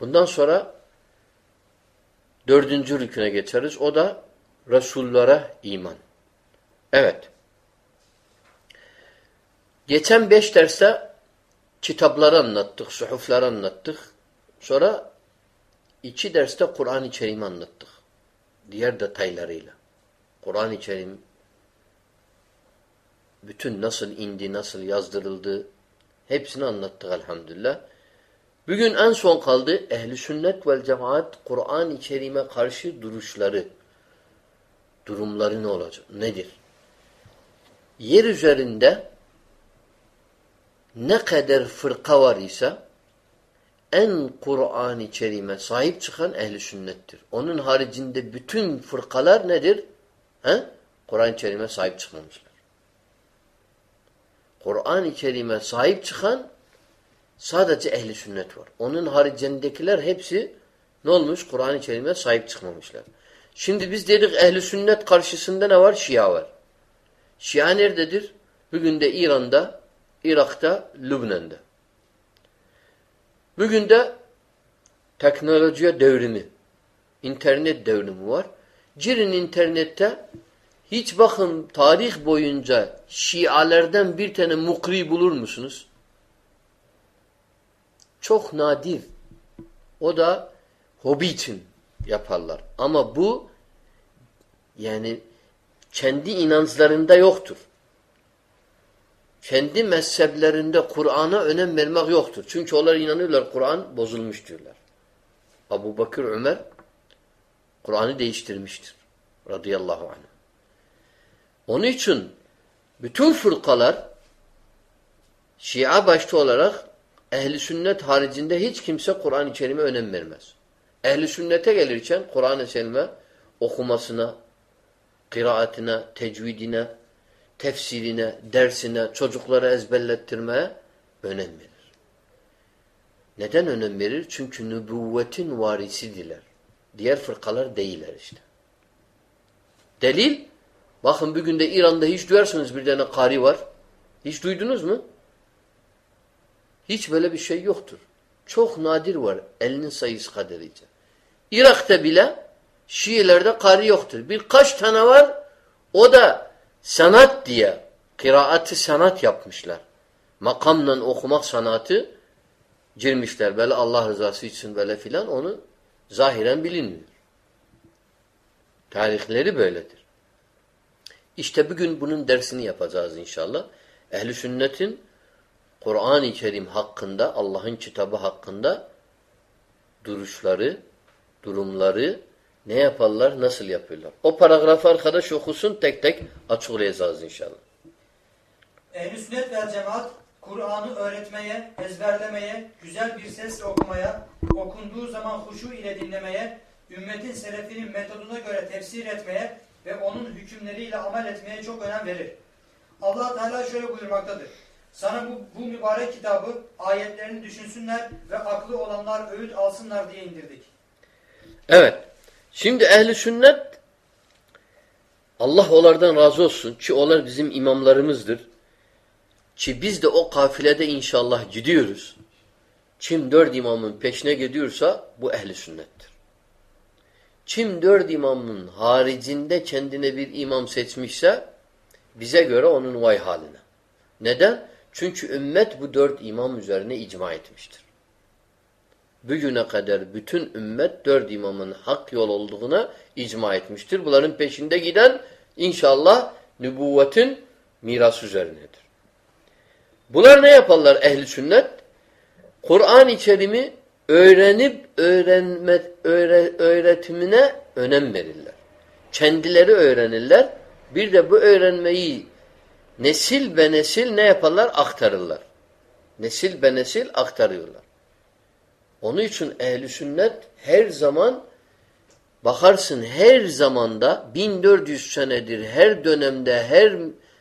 Bundan sonra dördüncü rüküne geçeriz. O da Resullara iman. Evet. Geçen beş derste kitapları anlattık, suhufları anlattık. Sonra iki derste Kur'an-ı Kerim'i anlattık. Diğer detaylarıyla. Kur'an-ı Kerim bütün nasıl indi, nasıl yazdırıldı hepsini anlattık elhamdülillah. Bugün en son kaldı ehli sünnet vel cemaat Kur'an-ı Kerim'e karşı duruşları. Durumları ne olacak? Nedir? Yer üzerinde ne kadar fırka var ise en Kur'an-ı Kerim'e sahip çıkan ehli sünnettir. Onun haricinde bütün fırkalar nedir? Kur'an-ı Kerim'e sahip çıkmamışlar. Kur'an-ı Kerim'e sahip çıkan sadece ehli sünnet var. Onun haricindekiler hepsi ne olmuş? Kur'an-ı Kerim'e sahip çıkmamışlar. Şimdi biz dedik ehli sünnet karşısında ne var? Şia var. Şia nerededir? Bugün de İran'da, Irak'ta, Lübnan'da. Bugün de teknolojiye devrimi, internet devrimi var. Girin internette hiç bakın tarih boyunca Şialerden bir tane mukri bulur musunuz? Çok nadir. O da hobi için yaparlar. Ama bu yani kendi inançlarında yoktur. Kendi mezheplerinde Kur'an'a önem vermek yoktur. Çünkü onlar inanıyorlar Kur'an bozulmuş diyorlar. Abu Bakır Ömer Kur'an'ı değiştirmiştir. Radıyallahu anh. Onun için bütün fırkalar Şia başta olarak ehli sünnet haricinde hiç kimse Kur'an-ı Kerim'e önem vermez. Ehli sünnete gelirken Kur'an-ı Kerim'e okumasına, kıraatine, tecvidine, tefsirine, dersine, çocuklara ezberlettirmeye önem verir. Neden önem verir? Çünkü nübüvvetin varisidiler. Diğer fırkalar değiller işte. Delil, bakın bugün de İran'da hiç duyarsınız bir tane kari var. Hiç duydunuz mu? Hiç böyle bir şey yoktur. Çok nadir var elinin sayısı kadarıyla. Irak'ta bile Şiilerde kari yoktur. Birkaç tane var o da sanat diye kıraatı sanat yapmışlar. Makamla okumak sanatı girmişler. Böyle Allah rızası için böyle filan onu zahiren bilinmiyor. Tarihleri böyledir. İşte bugün bunun dersini yapacağız inşallah. Ehli sünnetin Kur'an-ı Kerim hakkında, Allah'ın kitabı hakkında duruşları, durumları ne yaparlar, nasıl yapıyorlar? O paragrafı arkadaş okusun tek tek açıklayacağız inşallah. Ehl-i sünnet ve cemaat Kur'an'ı öğretmeye, ezberlemeye, güzel bir sesle okumaya, okunduğu zaman huşu ile dinlemeye, ümmetin selefinin metoduna göre tefsir etmeye ve onun hükümleriyle amel etmeye çok önem verir. allah Teala şöyle buyurmaktadır. Sana bu, bu mübarek kitabı ayetlerini düşünsünler ve aklı olanlar öğüt alsınlar diye indirdik. Evet. Şimdi ehli sünnet Allah onlardan razı olsun ki onlar bizim imamlarımızdır. Ki biz de o kafilede inşallah gidiyoruz. Kim dört imamın peşine gidiyorsa bu ehli sünnettir. Kim dört imamın haricinde kendine bir imam seçmişse bize göre onun vay haline. Neden? Çünkü ümmet bu dört imam üzerine icma etmiştir. Bugüne kadar bütün ümmet dört imamın hak yol olduğuna icma etmiştir. Bunların peşinde giden inşallah nübüvvetin miras üzerinedir. Bunlar ne yaparlar ehli sünnet? Kur'an-ı Kerim'i öğrenip öğrenme, öğre, öğretimine önem verirler. Kendileri öğrenirler. Bir de bu öğrenmeyi nesil be nesil ne yaparlar? Aktarırlar. Nesil be nesil aktarıyorlar. Onun için ehli sünnet her zaman bakarsın her zamanda 1400 senedir her dönemde her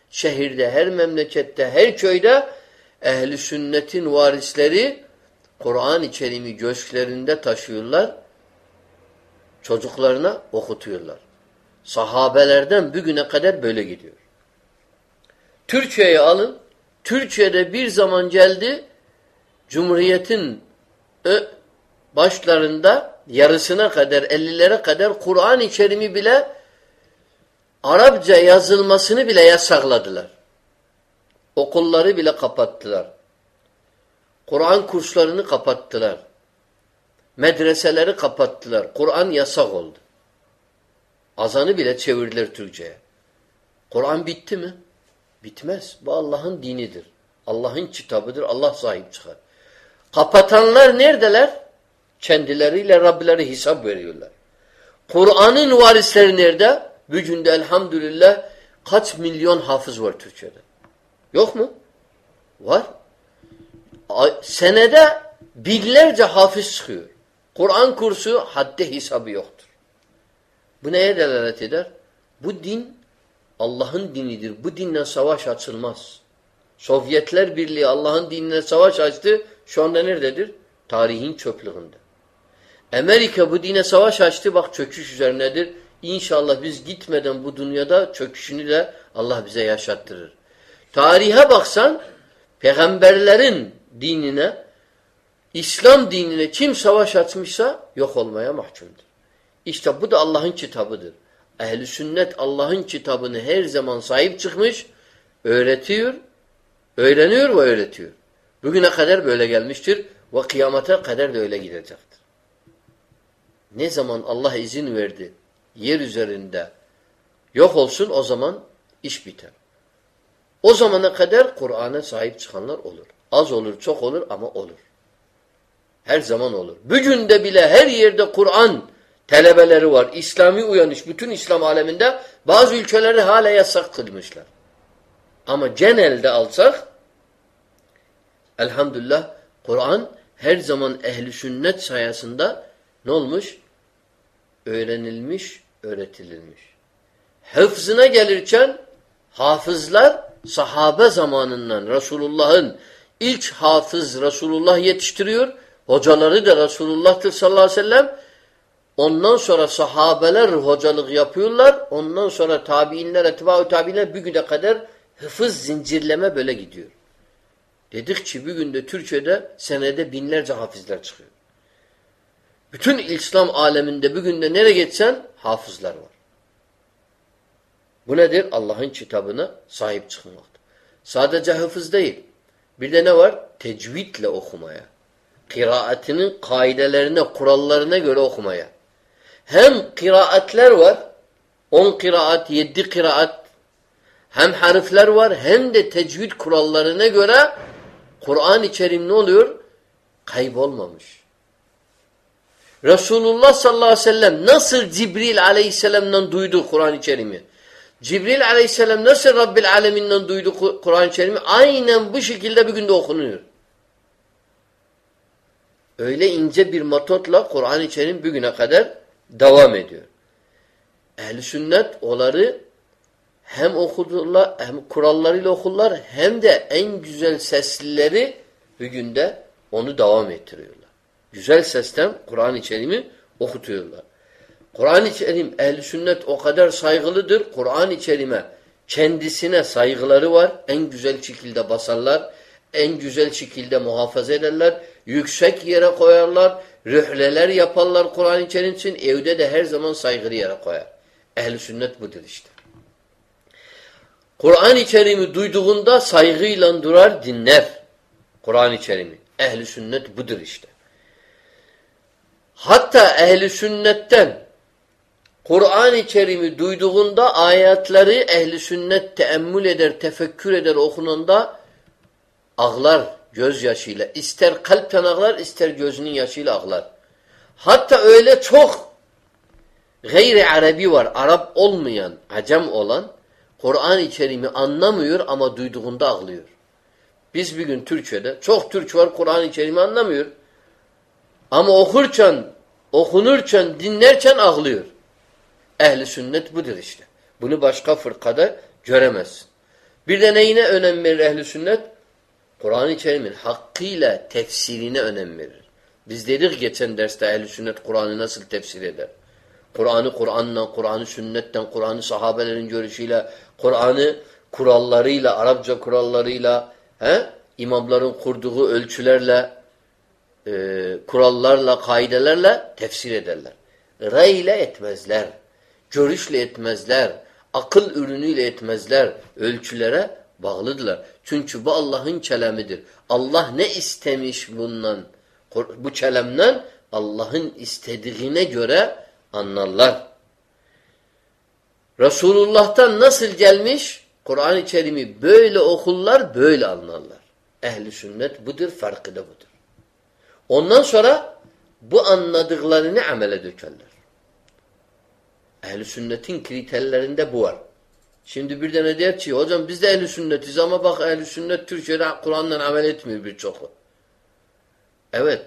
şehirde her memlekette her köyde ehli sünnetin varisleri Kur'an-ı Kerim'i göğüslerinde taşıyorlar. Çocuklarına okutuyorlar. Sahabelerden bugüne kadar böyle gidiyor. Türkiye'ye alın. Türkiye'de bir zaman geldi Cumhuriyet'in başlarında yarısına kadar, ellilere kadar Kur'an-ı Kerim'i bile Arapça yazılmasını bile yasakladılar. Okulları bile kapattılar. Kur'an kurslarını kapattılar. Medreseleri kapattılar. Kur'an yasak oldu. Azanı bile çevirdiler Türkçe'ye. Kur'an bitti mi? Bitmez. Bu Allah'ın dinidir. Allah'ın kitabıdır. Allah sahip çıkar. Kapatanlar neredeler? Kendileriyle Rabbileri hesap veriyorlar. Kur'an'ın varisleri nerede? Bugün de elhamdülillah kaç milyon hafız var Türkçe'de. Yok mu? Var. Senede binlerce hafız çıkıyor. Kur'an kursu haddi hesabı yoktur. Bu neye delalet eder? Bu din Allah'ın dinidir. Bu dinle savaş açılmaz. Sovyetler Birliği Allah'ın dinine savaş açtı. Şu anda nerededir? Tarihin çöplüğünde. Amerika bu dine savaş açtı. Bak çöküş üzerinedir. İnşallah biz gitmeden bu dünyada çöküşünü de Allah bize yaşattırır. Tarihe baksan peygamberlerin dinine İslam dinine kim savaş açmışsa yok olmaya mahkumdur. İşte bu da Allah'ın kitabıdır. Ehli sünnet Allah'ın kitabını her zaman sahip çıkmış, öğretiyor, öğreniyor ve öğretiyor. Bugüne kadar böyle gelmiştir ve kıyamete kadar da öyle gidecektir. Ne zaman Allah izin verdi yer üzerinde yok olsun o zaman iş biter. O zamana kadar Kur'an'a sahip çıkanlar olur. Az olur, çok olur ama olur. Her zaman olur. Bugün de bile her yerde Kur'an telebeleri var. İslami uyanış bütün İslam aleminde bazı ülkeleri hala yasak kılmışlar. Ama genelde alsak elhamdülillah Kur'an her zaman ehli sünnet sayesinde ne olmuş? Öğrenilmiş, öğretilmiş. Hıfzına gelirken hafızlar sahabe zamanından Resulullah'ın ilk hafız Resulullah yetiştiriyor. Hocaları da Resulullah'tır sallallahu aleyhi ve sellem. Ondan sonra sahabeler hocalık yapıyorlar. Ondan sonra tabiinler, etba'u tabiinler bir güne kadar hıfız zincirleme böyle gidiyor. Dedik ki bir günde Türkiye'de senede binlerce hafizler çıkıyor. Bütün İslam aleminde bir günde nereye geçsen hafızlar var. Bu nedir? Allah'ın kitabına sahip çıkmaktır. Sadece hafız değil. Bir de ne var? Tecvidle okumaya. Kıraatinin kaidelerine, kurallarına göre okumaya. Hem kıraatler var. On kıraat, yedi kıraat. Hem harfler var hem de tecvid kurallarına göre Kur'an-ı ne oluyor? Kaybolmamış. Resulullah sallallahu aleyhi ve sellem nasıl Cibril aleyhisselamdan duydu Kur'an-ı? Cibril aleyhisselam nasıl Rabbil aleminden duydu Kur'an-ı? Aynen bu şekilde bir günde okunuyor. Öyle ince bir metotla Kur'an-ı Kerim bugüne kadar devam ediyor. Ehl-i sünnet onları hem okudular, hem kurallarıyla okurlar, hem de en güzel seslileri bugün de onu devam ettiriyorlar. Güzel sesten Kur'an-ı Kerim'i okutuyorlar. Kur'an-ı Kerim ehl sünnet o kadar saygılıdır. Kur'an-ı Kerim'e kendisine saygıları var. En güzel şekilde basarlar. En güzel şekilde muhafaza ederler. Yüksek yere koyarlar. Rühleler yaparlar Kur'an-ı Kerim için. Evde de her zaman saygılı yere koyar. ehl sünnet budur işte. Kur'an-ı Kerim'i duyduğunda saygıyla durar, dinler. Kur'an-ı Kerim'i. Ehli sünnet budur işte. Hatta ehli sünnetten Kur'an-ı Kerim'i duyduğunda ayetleri ehli sünnet teemmül eder, tefekkür eder okunanda ağlar gözyaşıyla. İster kalpten ağlar, ister gözünün yaşıyla ağlar. Hatta öyle çok gayri Arabi var, Arap olmayan, acem olan Kur'an-ı Kerim'i anlamıyor ama duyduğunda ağlıyor. Biz bir gün Türkçe'de çok Türk var Kur'an-ı Kerim'i anlamıyor. Ama okurken, okunurken, dinlerken ağlıyor. Ehli sünnet budur işte. Bunu başka fırkada göremezsin. Bir de neyine önem verir ehli sünnet? Kur'an-ı Kerim'in hakkıyla tefsirine önem verir. Biz dedik geçen derste ehli sünnet Kur'an'ı nasıl tefsir eder? Kur'an'ı Kur'an'la, Kur'an'ı sünnetten, Kur'an'ı sahabelerin görüşüyle, Kur'an'ı kurallarıyla, Arapça kurallarıyla, he? imamların kurduğu ölçülerle e, kurallarla, kaidelerle tefsir ederler. Rey ile etmezler. Görüşle etmezler. Akıl ürünüyle etmezler. Ölçülere bağlıdırlar. Çünkü bu Allah'ın kelamidir. Allah ne istemiş bundan? Bu kelamdan Allah'ın istediğine göre anlarlar. Resulullah'tan nasıl gelmiş? Kur'an-ı Kerim'i böyle okullar, böyle anlarlar. Ehli sünnet budur, farkı da budur. Ondan sonra bu anladıklarını amele dökerler. Ehli sünnetin kriterlerinde bu var. Şimdi bir tane der ki hocam biz de ehli sünnetiz ama bak ehli sünnet Türkiye'de Kur'an'dan amel etmiyor birçoku. Evet.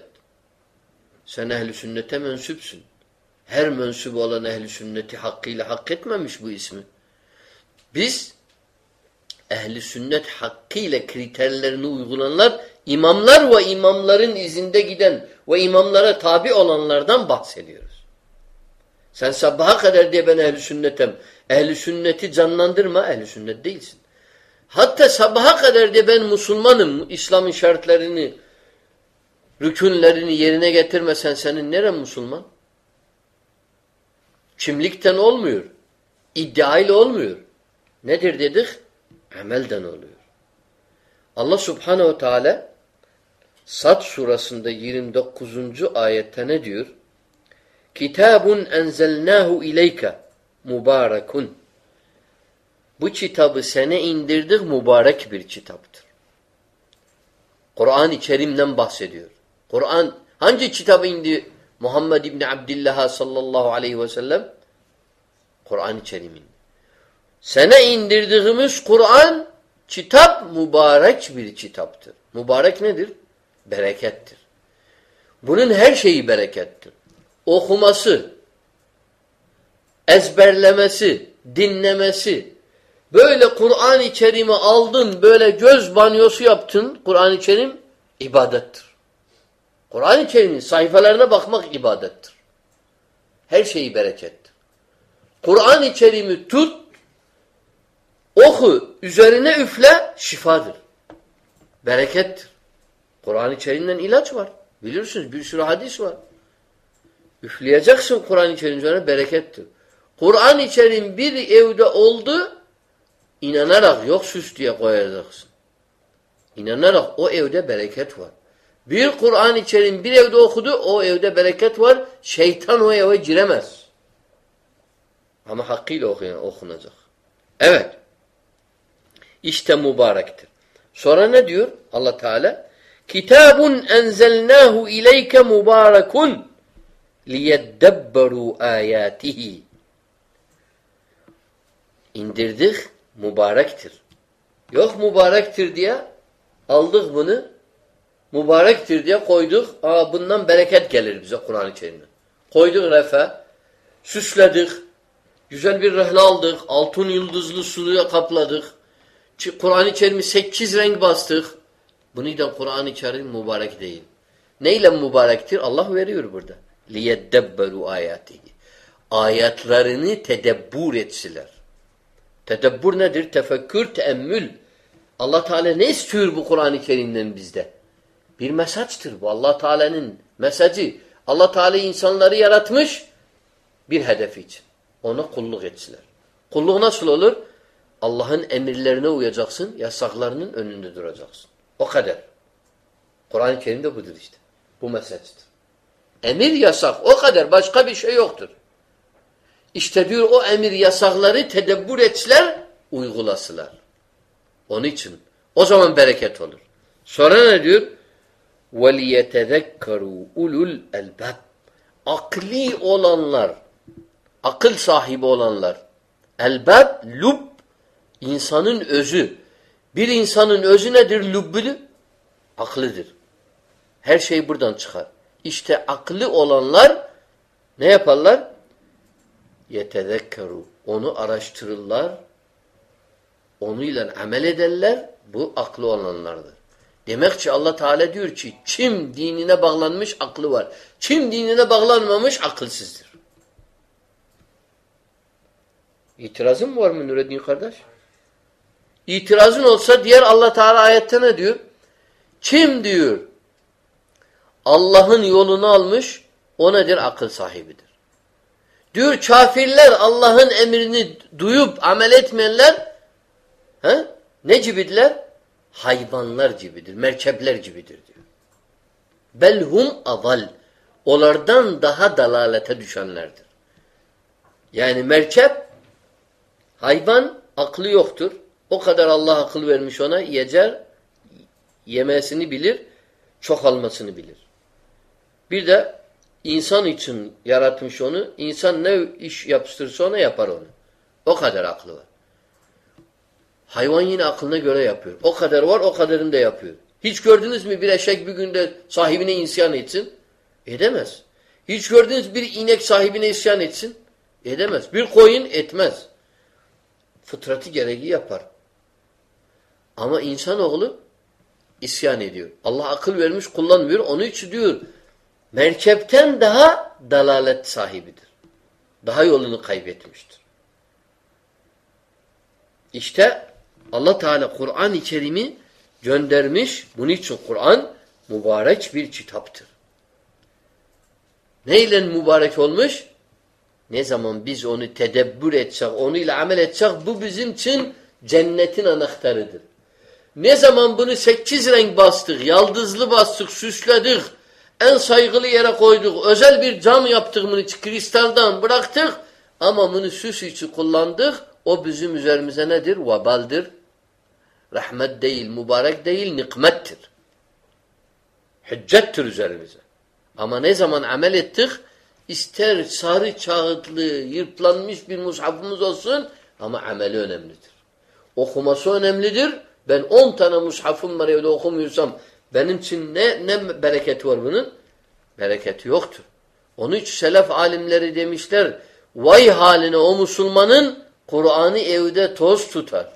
Sen ehli sünnete mensupsun. Her mensup olan ehli sünneti hakkıyla hak etmemiş bu ismi. Biz ehli sünnet hakkıyla kriterlerini uygulanlar, imamlar ve imamların izinde giden ve imamlara tabi olanlardan bahsediyoruz. Sen sabaha kadar diye ben ehli sünnetem. Ehli sünneti canlandırma, ehli sünnet değilsin. Hatta sabaha kadar diye ben Müslümanım, İslam'ın şartlarını, rükünlerini yerine getirmesen senin neren Müslüman? Kimlikten olmuyor. İddiayla olmuyor. Nedir dedik? Amelden oluyor. Allah subhanehu teala Sad surasında 29. ayette ne diyor? Kitabun enzelnahu ileyke mübarekun. Bu kitabı sana indirdik mübarek bir kitaptır. Kur'an-ı Kerim'den bahsediyor. Kur'an hangi kitabı indi Muhammed İbni Abdillah'a sallallahu aleyhi ve sellem? Kur'an-ı Kerim'in. Sana indirdiğimiz Kur'an kitap mübarek bir kitaptır. Mübarek nedir? Berekettir. Bunun her şeyi berekettir. Okuması, ezberlemesi, dinlemesi, böyle Kur'an-ı Kerim'i aldın, böyle göz banyosu yaptın, Kur'an-ı Kerim ibadettir. Kur'an-ı Kerim'in sayfalarına bakmak ibadettir. Her şeyi berekettir. Kur'an-ı Kerim'i tut, oku, üzerine üfle, şifadır. Berekettir. Kur'an-ı Kerim'den ilaç var. Bilirsiniz bir sürü hadis var. Üfleyeceksin Kur'an-ı Kerim üzerine berekettir. Kur'an-ı bir evde oldu, inanarak yok süs diye koyacaksın. İnanarak o evde bereket var. Bir Kur'an-ı bir evde okudu, o evde bereket var. Şeytan o eve giremez. Ama hakkıyla okuyan, okunacak. Evet. İşte mübarektir. Sonra ne diyor Allah Teala? Kitabun enzelnahu ileyke mübarekun liyeddebberu ayatihi İndirdik, mübarektir. Yok mübarektir diye aldık bunu, mübarektir diye koyduk. Aa, bundan bereket gelir bize Kur'an-ı Kerim'den. Koyduk refe, süsledik, güzel bir rehle aldık, altın yıldızlı suluya kapladık. Kur'an-ı Kerim'i sekiz renk bastık. Bunu da Kur'an-ı Kerim mübarek değil. Neyle mübarektir? Allah veriyor burada. لِيَدَّبَّرُوا ayatihi. Ayetlerini tedebbür etsiler. Tedebbür nedir? Tefekkür, teemmül. Allah Teala ne istiyor bu Kur'an-ı Kerim'den bizde? Bir mesajdır bu. Allah Teala'nın mesajı. Allah Teala insanları yaratmış bir hedef için. Ona kulluk etsiler. Kulluk nasıl olur? Allah'ın emirlerine uyacaksın, yasaklarının önünde duracaksın. O kadar. Kur'an-ı Kerim'de budur işte. Bu mesajdır. Emir yasak. O kadar. Başka bir şey yoktur. İşte diyor o emir yasakları tedebbür etseler, uygulasılar. Onun için. O zaman bereket olur. Sonra ne diyor? وَلِيَتَذَكَّرُوا ulul elbab. Akli olanlar, akıl sahibi olanlar. Elbab, lub, insanın özü. Bir insanın özü nedir? Lübbülü? Aklıdır. Her şey buradan çıkar. İşte aklı olanlar ne yaparlar? Yetezekkeru. Onu araştırırlar. Onuyla amel ederler. Bu aklı olanlardır. Demek ki Allah Teala diyor ki kim dinine bağlanmış aklı var. Kim dinine bağlanmamış akılsızdır. İtirazın mı var mı Nureddin kardeş? İtirazın olsa diğer Allah Teala ayette ne diyor? Kim diyor Allah'ın yolunu almış, o nedir? Akıl sahibidir. Diyor kafirler Allah'ın emrini duyup amel etmeyenler he? ne gibidirler? Hayvanlar gibidir, merkepler gibidir diyor. Belhum aval. Onlardan daha dalalete düşenlerdir. Yani merkep hayvan aklı yoktur. O kadar Allah akıl vermiş ona yecer, yemesini bilir, çok almasını bilir. Bir de insan için yaratmış onu. İnsan ne iş yapıştırırsa ona yapar onu. O kadar aklı var. Hayvan yine aklına göre yapıyor. O kadar var o kadarını da yapıyor. Hiç gördünüz mü bir eşek bir günde sahibine isyan etsin? Edemez. Hiç gördünüz bir inek sahibine isyan etsin? Edemez. Bir koyun etmez. Fıtratı gereği yapar. Ama insanoğlu isyan ediyor. Allah akıl vermiş kullanmıyor. Onun için diyor merkepten daha dalalet sahibidir. Daha yolunu kaybetmiştir. İşte Allah Teala Kur'an-ı Kerim'i göndermiş. Bunun için Kur'an mübarek bir kitaptır. Neyle mübarek olmuş? Ne zaman biz onu tedebbür etsek, onunla amel etsek bu bizim için cennetin anahtarıdır. Ne zaman bunu sekiz renk bastık, yaldızlı bastık, süsledik, en saygılı yere koyduk, özel bir cam yaptık bunu kristaldan bıraktık ama bunu süs için kullandık, o bizim üzerimize nedir? Vabaldir. Rahmet değil, mübarek değil, nikmettir. Hüccettir üzerimize. Ama ne zaman amel ettik, ister sarı kağıtlı, yırtlanmış bir mushafımız olsun ama ameli önemlidir. Okuması önemlidir. Ben on tane mushafım var evde okumuyorsam benim için ne, ne bereketi var bunun? Bereketi yoktur. Onun için selef alimleri demişler vay haline o Müslümanın Kur'an'ı evde toz tutar.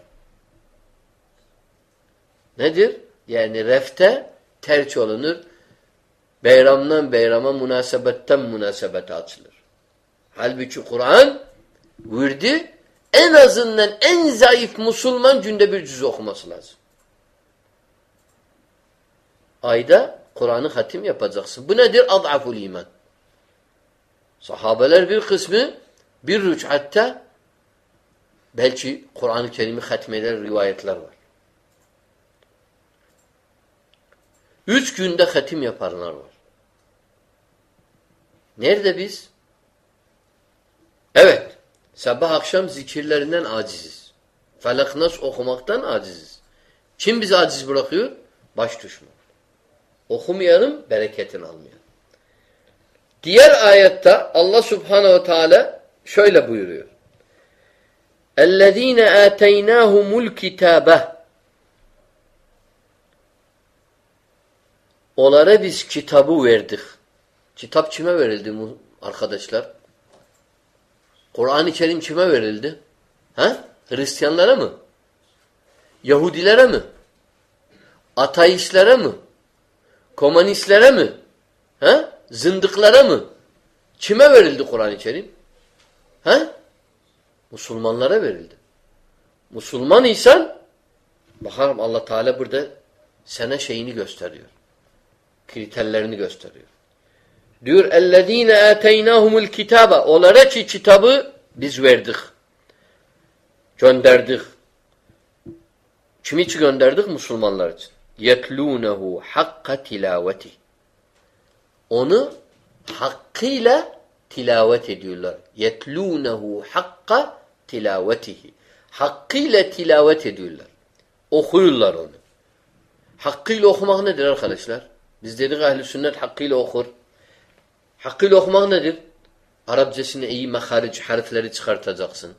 Nedir? Yani refte terç olunur. Beyramdan beyrama münasebetten münasebete açılır. Halbuki Kur'an virdi en azından en zayıf Müslüman günde bir cüz okuması lazım. Ayda Kur'an'ı hatim yapacaksın. Bu nedir? Ad'aful iman. Sahabeler bir kısmı bir rüçhatta belki Kur'an-ı Kerim'i hatmeder rivayetler var. Üç günde hatim yapanlar var. Nerede biz? Evet. Sabah akşam zikirlerinden aciziz. Felak okumaktan aciziz. Kim bizi aciz bırakıyor? Baş düşman. Okumayalım, bereketini almayalım. Diğer ayette Allah subhanehu ve teala şöyle buyuruyor. اَلَّذ۪ينَ آتَيْنَاهُمُ الْكِتَابَةِ Onlara biz kitabı verdik. Kitap kime verildi arkadaşlar? Kur'an-ı Kerim kime verildi? Ha? Hristiyanlara mı? Yahudilere mi? Ateistlere mi? Komünistlere mi? He? Zındıklara mı? Kime verildi Kur'an-ı Kerim? He? Musulmanlara verildi. Musulman insan bakarım Allah Teala burada sana şeyini gösteriyor. Kriterlerini gösteriyor. Diyor ellezine ateynahumul kitaba onlara ki kitabı biz verdik. Gönderdik. Kim için gönderdik? Musulmanlar için. يَتْلُونَهُ حَقَّ tilaveti. Onu hakkıyla tilavet ediyorlar. يَتْلُونَهُ حَقَّ tilavetihi. Hakkıyla tilavet ediyorlar. Okuyorlar onu. Hakkıyla okumak nedir arkadaşlar? Biz dedik ehli sünnet hakkıyla okur. Hakkıyla okumak nedir? Arapçasını iyi meharic harfleri çıkartacaksın.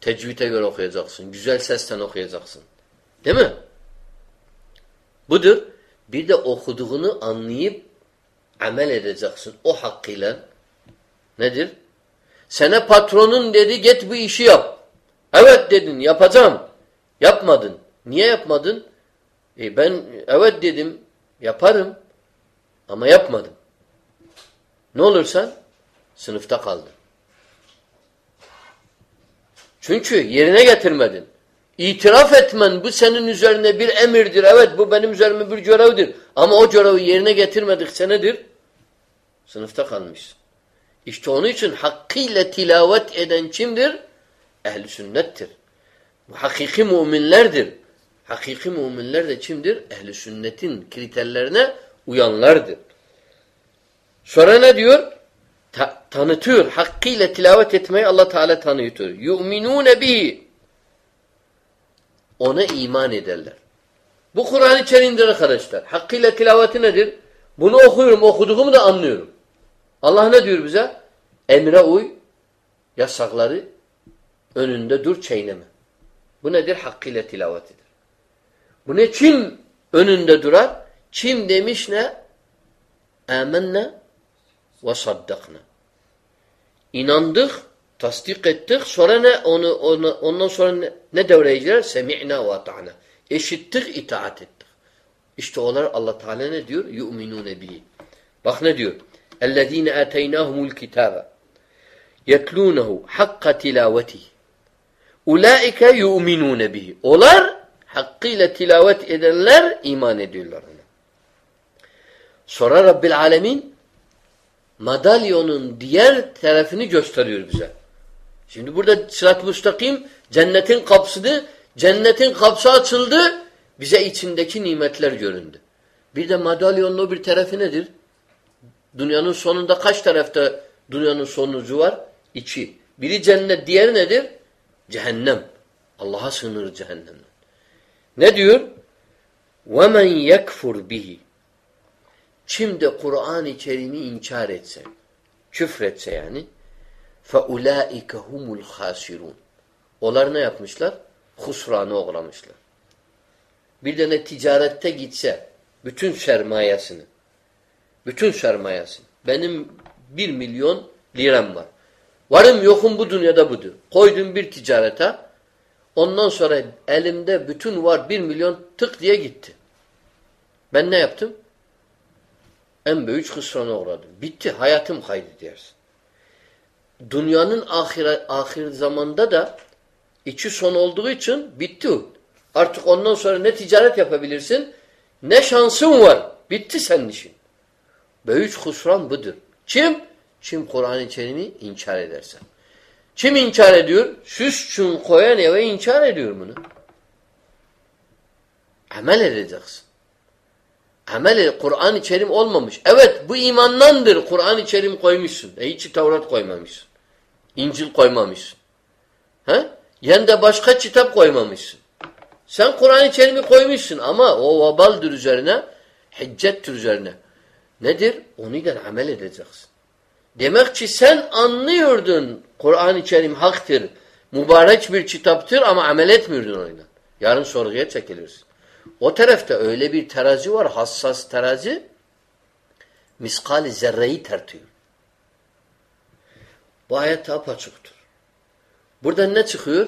Tecvite göre okuyacaksın. Güzel sesten okuyacaksın. Değil mi? Budur. Bir de okuduğunu anlayıp amel edeceksin. O hakkıyla nedir? Sana patronun dedi git bu işi yap. Evet dedin yapacağım. Yapmadın. Niye yapmadın? E ben evet dedim yaparım ama yapmadım. Ne olursan sınıfta kaldın. Çünkü yerine getirmedin. İtiraf etmen bu senin üzerine bir emirdir. Evet bu benim üzerime bir görevdir. Ama o görevi yerine getirmedik nedir? Sınıfta kalmışsın. İşte onun için hakkıyla tilavet eden kimdir? Ehl-i sünnettir. Hakiki müminlerdir. Hakiki müminler de kimdir? Ehl-i sünnetin kriterlerine uyanlardır. Sonra ne diyor? Ta tanıtıyor. Hakkıyla tilavet etmeyi Allah Teala tanıtıyor. Yu'minune bihi. Ona iman ederler. Bu Kur'an içeriğindir arkadaşlar. Hakkıyla tilaveti nedir? Bunu okuyorum, okuduğumu da anlıyorum. Allah ne diyor bize? Emre uy, yasakları önünde dur, çeyneme. Bu nedir? Hakkıyla tilavetidir. Bu ne? Kim önünde durar? Kim demiş ne? Âmenne ve saddakna. İnandık, tasdik ettik. Sonra ne? Onu, onu ondan sonra ne, ne devreye girer? Semi'na ve ata'na. Eşittik, itaat ettik. İşte onlar Allah Teala ne diyor? Yu'minune bihi. Bak ne diyor? اَلَّذ۪ينَ اَتَيْنَاهُمُ الْكِتَابَ يَتْلُونَهُ حَقَّ تِلَاوَتِهِ Ulaike yu'minune bihi. Onlar hakkıyla tilavet edenler iman ediyorlar ona. Sonra Rabbil Alemin madalyonun diğer tarafını gösteriyor bize. Şimdi burada sırat-ı müstakim cennetin kapısını, cennetin kapısı açıldı, bize içindeki nimetler göründü. Bir de madalyonun o bir tarafı nedir? Dünyanın sonunda kaç tarafta dünyanın sonucu var? İki. Biri cennet, diğeri nedir? Cehennem. Allah'a sığınır cehennemden. Ne diyor? وَمَنْ يَكْفُرْ bihi. Kim de Kur'an-ı Kerim'i inkar etse, küfretse yani, فَاُولَٰئِكَ هُمُ الْخَاسِرُونَ Onlar ne yapmışlar? Husrana uğramışlar. Bir de ne ticarette gitse, bütün sermayesini, bütün sermayesini, benim bir milyon liram var. Varım yokum bu dünyada budur. Koydum bir ticarete, ondan sonra elimde bütün var bir milyon tık diye gitti. Ben ne yaptım? En büyük hısrana uğradım. Bitti. Hayatım kaydı dersin. Dünyanın ahire, ahir zamanda da içi son olduğu için bitti. Artık ondan sonra ne ticaret yapabilirsin ne şansın var. Bitti senin işin. Büyük husran budur. Kim? Kim Kur'an-ı Kerim'i inkar ederse. Kim inkar ediyor? Süs için koyan eve inkar ediyor bunu. Amel edeceksin. Amel Kur'an-ı Kerim olmamış. Evet bu imandandır. Kur'an-ı Kerim koymuşsun. E hiç Tevrat koymamışsın. İncil koymamışsın. He? Yen de başka kitap koymamışsın. Sen Kur'an-ı Kerim'i koymuşsun ama o vabaldır üzerine, hiccettir üzerine. Nedir? Onu da amel edeceksin. Demek ki sen anlıyordun Kur'an-ı Kerim haktır, mübarek bir kitaptır ama amel etmiyordun onunla. Yarın sorguya çekilirsin. O tarafta öyle bir terazi var, hassas terazi, miskali zerreyi tertiyor. Bu ayet apaçıktır. Buradan ne çıkıyor?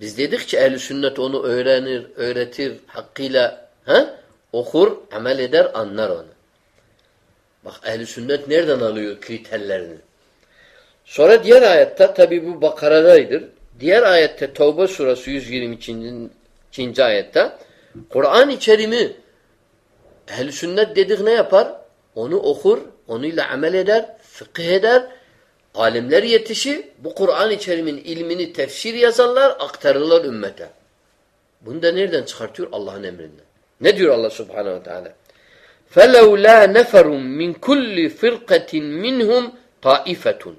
Biz dedik ki ehl sünnet onu öğrenir, öğretir, hakkıyla he? okur, amel eder, anlar onu. Bak ehl sünnet nereden alıyor kriterlerini? Sonra diğer ayette tabi bu Bakara'daydır. Diğer ayette Tevbe surası 122. ayette Kur'an-ı Kerim'i ehl sünnet dedik ne yapar? Onu okur, onuyla amel eder, fıkıh eder, alimler yetişir. Bu Kur'an-ı Kerim'in ilmini tefsir yazarlar, aktarırlar ümmete. Bunu da nereden çıkartıyor? Allah'ın emrinden. Ne diyor Allah Subhanahu ve Teala? فَلَوْلَا نَفَرٌ مِنْ كُلِّ فِرْقَةٍ مِنْهُمْ طَائِفَةٌ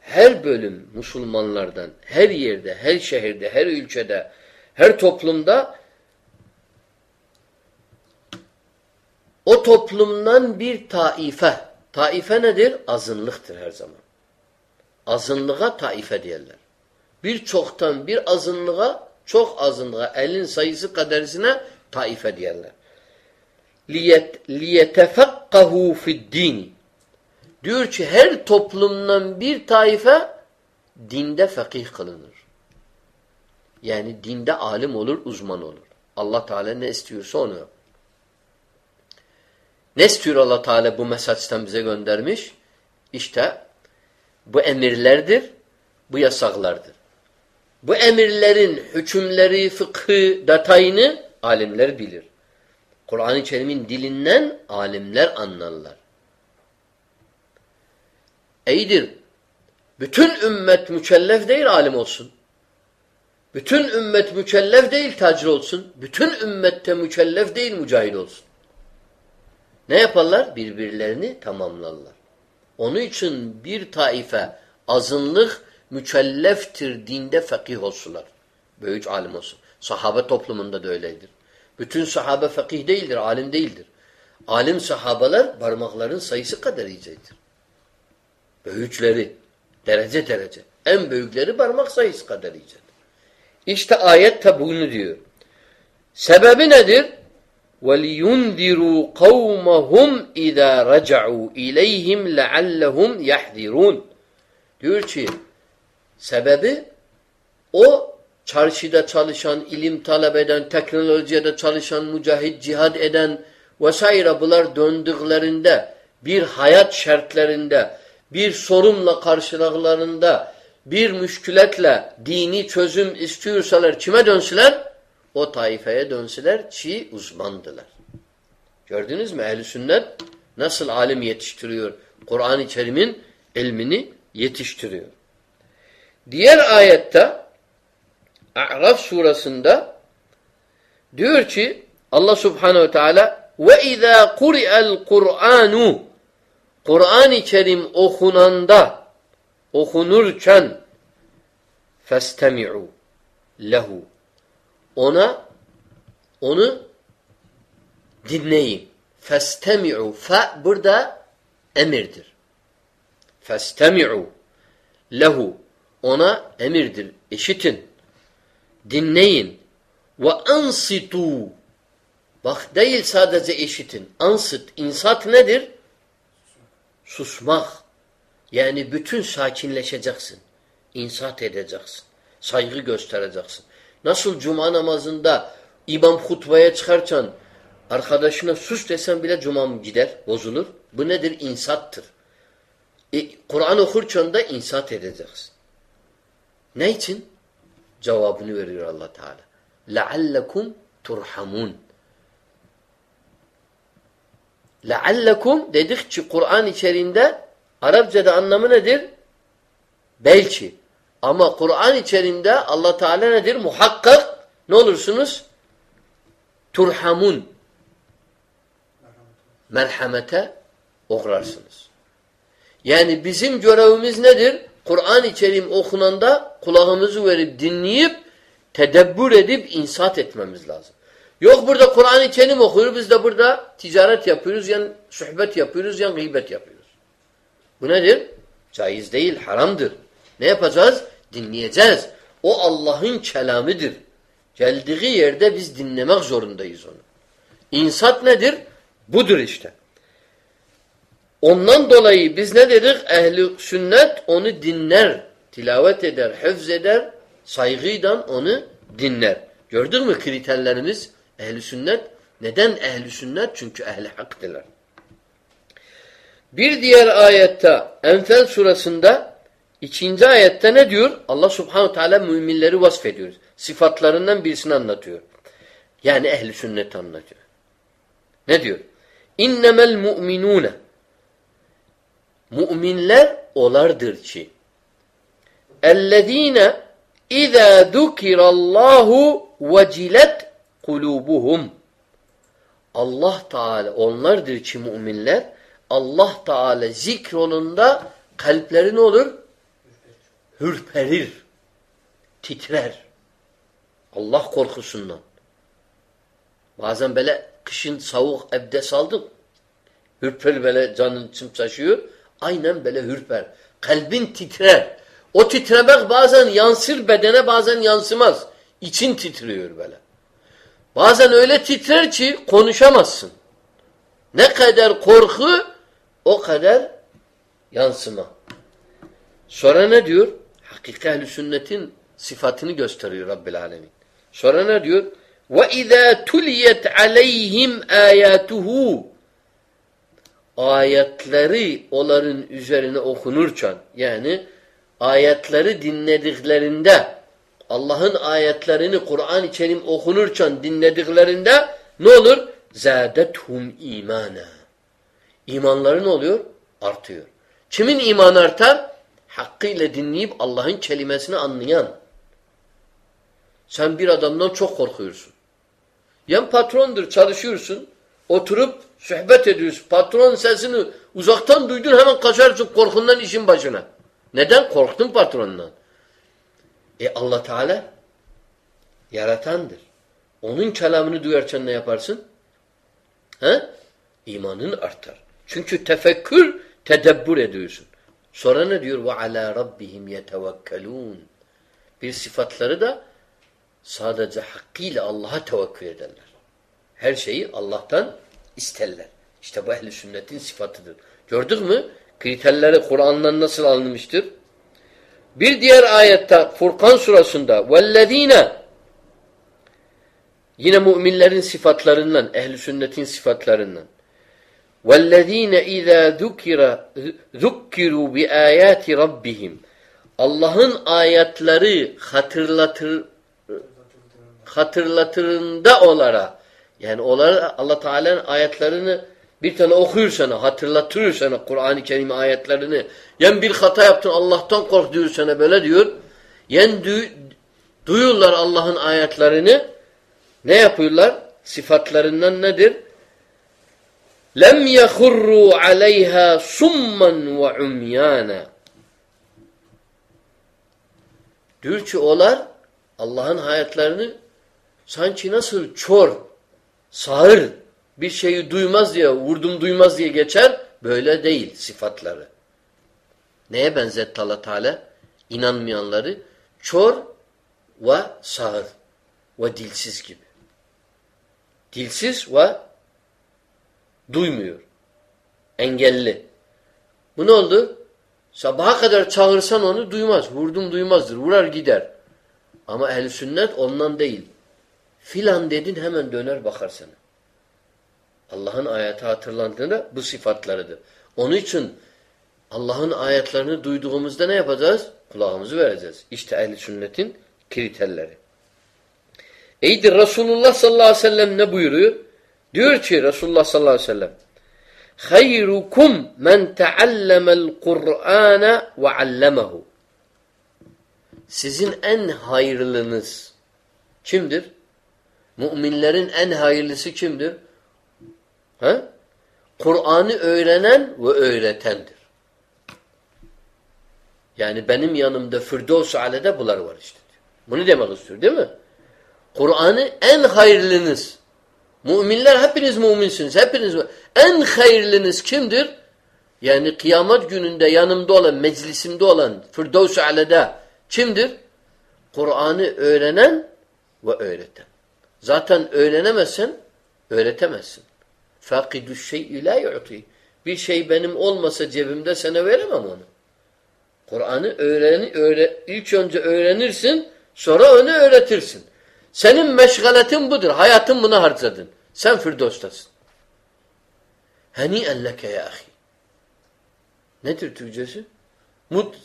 Her bölüm Müslümanlardan, her yerde, her şehirde, her ülkede, her toplumda o toplumdan bir taife. Taife nedir? Azınlıktır her zaman. Azınlığa taife diyorlar. Bir çoktan bir azınlığa, çok azınlığa, elin sayısı kaderisine taife diyorlar. لِيَتَفَقَّهُ فِي الدِّينِ Diyor ki her toplumdan bir taife dinde fakih kılınır. Yani dinde alim olur, uzman olur. Allah Teala ne istiyorsa onu yap. Ne istiyor Allah Teala bu mesajdan bize göndermiş? İşte bu emirlerdir, bu yasaklardır. Bu emirlerin hükümleri, fıkhı, detayını alimler bilir. Kur'an-ı Kerim'in dilinden alimler anlarlar. İyidir. Bütün ümmet mükellef değil alim olsun. Bütün ümmet mükellef değil tacir olsun. Bütün ümmette mükellef değil mücahid olsun. Ne yaparlar? Birbirlerini tamamlarlar. Onun için bir taife azınlık mükelleftir dinde fakih olsunlar. Böyük alim olsun. Sahabe toplumunda da öyledir. Bütün sahabe fakih değildir, alim değildir. Alim sahabeler parmakların sayısı kadar iyicedir. Büyükleri, derece derece. En büyükleri parmak sayısı kadar iyicedir. İşte ayet de bunu diyor. Sebebi nedir? وَلِيُنْذِرُوا قَوْمَهُمْ اِذَا رَجَعُوا اِلَيْهِمْ لَعَلَّهُمْ يَحْذِرُونَ Diyor ki sebebi o çarşıda çalışan, ilim talep eden, teknolojide çalışan, mücahit, cihad eden vesaire bunlar döndüklerinde bir hayat şartlarında, bir sorunla karşıladıklarında, bir müşkületle dini çözüm istiyorsalar kime dönsüler? O taifeye dönsüler ki uzmandılar. Gördünüz mü? Ehl-i sünnet nasıl alim yetiştiriyor? Kur'an-ı Kerim'in ilmini yetiştiriyor. Diğer ayette A'raf surasında diyor ki Allah subhanehu ve teala ve izâ kuri'el Kur'anu Kur'an-ı Kerim okunanda okunurken festemi'u lehu ona onu dinleyin. Festemi'u fa burada emirdir. Festemi'u lehu ona emirdir. İşitin. Dinleyin. Ve ansitu bak değil sadece işitin. Ansit. insat nedir? Susmak. Yani bütün sakinleşeceksin. İnsat edeceksin. Saygı göstereceksin. Nasıl cuma namazında imam hutbaya çıkarken arkadaşına sus desen bile cumam gider, bozulur. Bu nedir? İnsattır. E, Kur'an okurken de insat edeceksin. Ne için? Cevabını veriyor allah Teala. لَعَلَّكُمْ turhamun. لَعَلَّكُمْ dedik ki Kur'an içerisinde Arapçada anlamı nedir? Belki. Ama Kur'an içerisinde Allah Teala nedir? Muhakkak ne olursunuz? Turhamun. Merhamete uğrarsınız. Yani bizim görevimiz nedir? Kur'an-ı Kerim okunanda kulağımızı verip dinleyip tedebbür edip insat etmemiz lazım. Yok burada Kur'an-ı Kerim okuyoruz biz de burada ticaret yapıyoruz yani sohbet yapıyoruz yani gıybet yapıyoruz. Bu nedir? Caiz değil, haramdır. Ne yapacağız? Dinleyeceğiz. O Allah'ın kelamıdır. Geldiği yerde biz dinlemek zorundayız onu. İnsat nedir? Budur işte. Ondan dolayı biz ne dedik? Ehli sünnet onu dinler, tilavet eder, hıfz eder, saygıyla onu dinler. Gördün mü kriterlerimiz? Ehli sünnet. Neden ehli sünnet? Çünkü ehli haktılar. Bir diğer ayette Enfel surasında ikinci ayette ne diyor? Allah subhanahu teala müminleri vasfediyor. Sıfatlarından birisini anlatıyor. Yani ehli sünnet anlatıyor. Ne diyor? İnnemel mu'minune Müminler olardır ki اَلَّذ۪ينَ اِذَا ذُكِرَ اللّٰهُ وَجِلَتْ قُلُوبُهُمْ Allah Teala onlardır ki müminler Allah Teala zikrolunda kalpleri ne olur? Hürperir. Titrer. Allah korkusundan. Bazen böyle kışın soğuk evde saldık. Hürper böyle canın çımçaşıyor. Aynen böyle hürper. Kalbin titrer. O titremek bazen yansır bedene bazen yansımaz. İçin titriyor böyle. Bazen öyle titrer ki konuşamazsın. Ne kadar korku o kadar yansıma. Sonra ne diyor? Hakiki ehl sünnetin sıfatını gösteriyor Rabbil Alemin. Sonra ne diyor? وَاِذَا تُلِيَتْ عَلَيْهِمْ آيَاتُهُ ayetleri onların üzerine okunurken yani ayetleri dinlediklerinde Allah'ın ayetlerini Kur'an-ı Kerim okunurken dinlediklerinde ne olur? Zâdethum imana. İmanları ne oluyor? Artıyor. Kimin imanı artar? Hakkıyla dinleyip Allah'ın kelimesini anlayan. Sen bir adamdan çok korkuyorsun. Yan patrondur, çalışıyorsun. Oturup sohbet ediyorsun. Patron sesini uzaktan duydun hemen kaçarsın korkundan işin başına. Neden? Korktun patrondan. E Allah Teala yaratandır. Onun kelamını duyarken ne yaparsın? He? İmanın artar. Çünkü tefekkür, tedebbür ediyorsun. Sonra ne diyor? Ve ala rabbihim yetevekkelun. Bir sıfatları da sadece hakkıyla Allah'a tevekkül ederler. Her şeyi Allah'tan isterler. İşte bu ehli sünnetin sıfatıdır. Gördük mü? Kriterleri Kur'an'dan nasıl alınmıştır? Bir diğer ayette Furkan surasında وَالَّذ۪ينَ Yine müminlerin sıfatlarından, ehli sünnetin sıfatlarından. وَالَّذ۪ينَ اِذَا ذُكِرَ ذُكِّرُوا بِآيَاتِ رَبِّهِمْ Allah'ın ayetleri hatırlatır hatırlatırında olara yani onlara Allah Teala'nın ayetlerini bir tane okuyor sana, hatırlatıyor sana Kur'an-ı Kerim ayetlerini. Yen bir hata yaptın Allah'tan kork diyor sana böyle diyor. Yen du duyuyorlar Allah'ın ayetlerini. Ne yapıyorlar? Sıfatlarından nedir? Lem yehurru aleyha summan ve umyana. Diyor ki Allah'ın ayetlerini sanki nasıl çor, sağır, bir şeyi duymaz diye, vurdum duymaz diye geçer. Böyle değil sıfatları. Neye benzetti Allah Teala? İnanmayanları çor ve sağır ve dilsiz gibi. Dilsiz ve duymuyor. Engelli. Bu ne oldu? Sabaha kadar çağırsan onu duymaz. Vurdum duymazdır. Vurar gider. Ama ehl sünnet ondan değil. Filan dedin hemen döner bakar sana. Allah'ın ayeti hatırlandığında bu sıfatlarıdır. Onun için Allah'ın ayetlerini duyduğumuzda ne yapacağız? Kulağımızı vereceğiz. İşte ehl sünnetin kriterleri. İyidir Resulullah sallallahu aleyhi ve sellem ne buyuruyor? Diyor ki Resulullah sallallahu aleyhi ve sellem Hayrukum men teallemel Kur'ane ve allemehu Sizin en hayırlınız kimdir? Müminlerin en hayırlısı kimdir? Kur'an'ı öğrenen ve öğretendir. Yani benim yanımda Firdevs-i Ale'de bunlar var işte. Bunu demek istiyor değil mi? Kur'an'ı en hayırlınız. Müminler hepiniz müminsiniz. Hepiniz en hayırlınız kimdir? Yani kıyamet gününde yanımda olan, meclisimde olan Firdevs-i Ale'de kimdir? Kur'an'ı öğrenen ve öğreten. Zaten öğrenemezsen öğretemezsin. Fakidü şey'i la yu'ti. Bir şey benim olmasa cebimde sana veremem onu. Kur'an'ı öğren, öğren, ilk önce öğrenirsin, sonra onu öğretirsin. Senin meşgaletin budur. Hayatın buna harcadın. Sen Firdos'tasın. Hani elleke ya ahi. Nedir Türkçesi? Mut.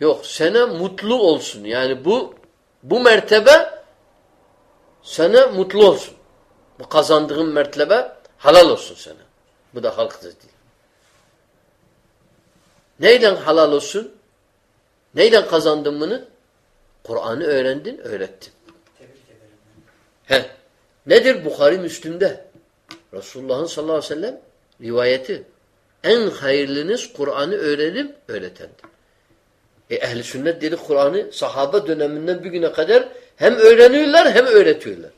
Yok, sana mutlu olsun. Yani bu bu mertebe sana mutlu olsun. Bu kazandığın mertebe halal olsun sana. Bu da halk değil. Neyden halal olsun? Neyden kazandın bunu? Kur'an'ı öğrendin, öğrettin. He. Nedir? Bukhari Müslüm'de. Resulullah'ın sallallahu aleyhi ve sellem rivayeti. En hayırlınız Kur'an'ı öğrenip öğretendir. E ehli sünnet dedi Kur'an'ı sahabe döneminden bugüne kadar hem öğreniyorlar hem öğretiyorlar.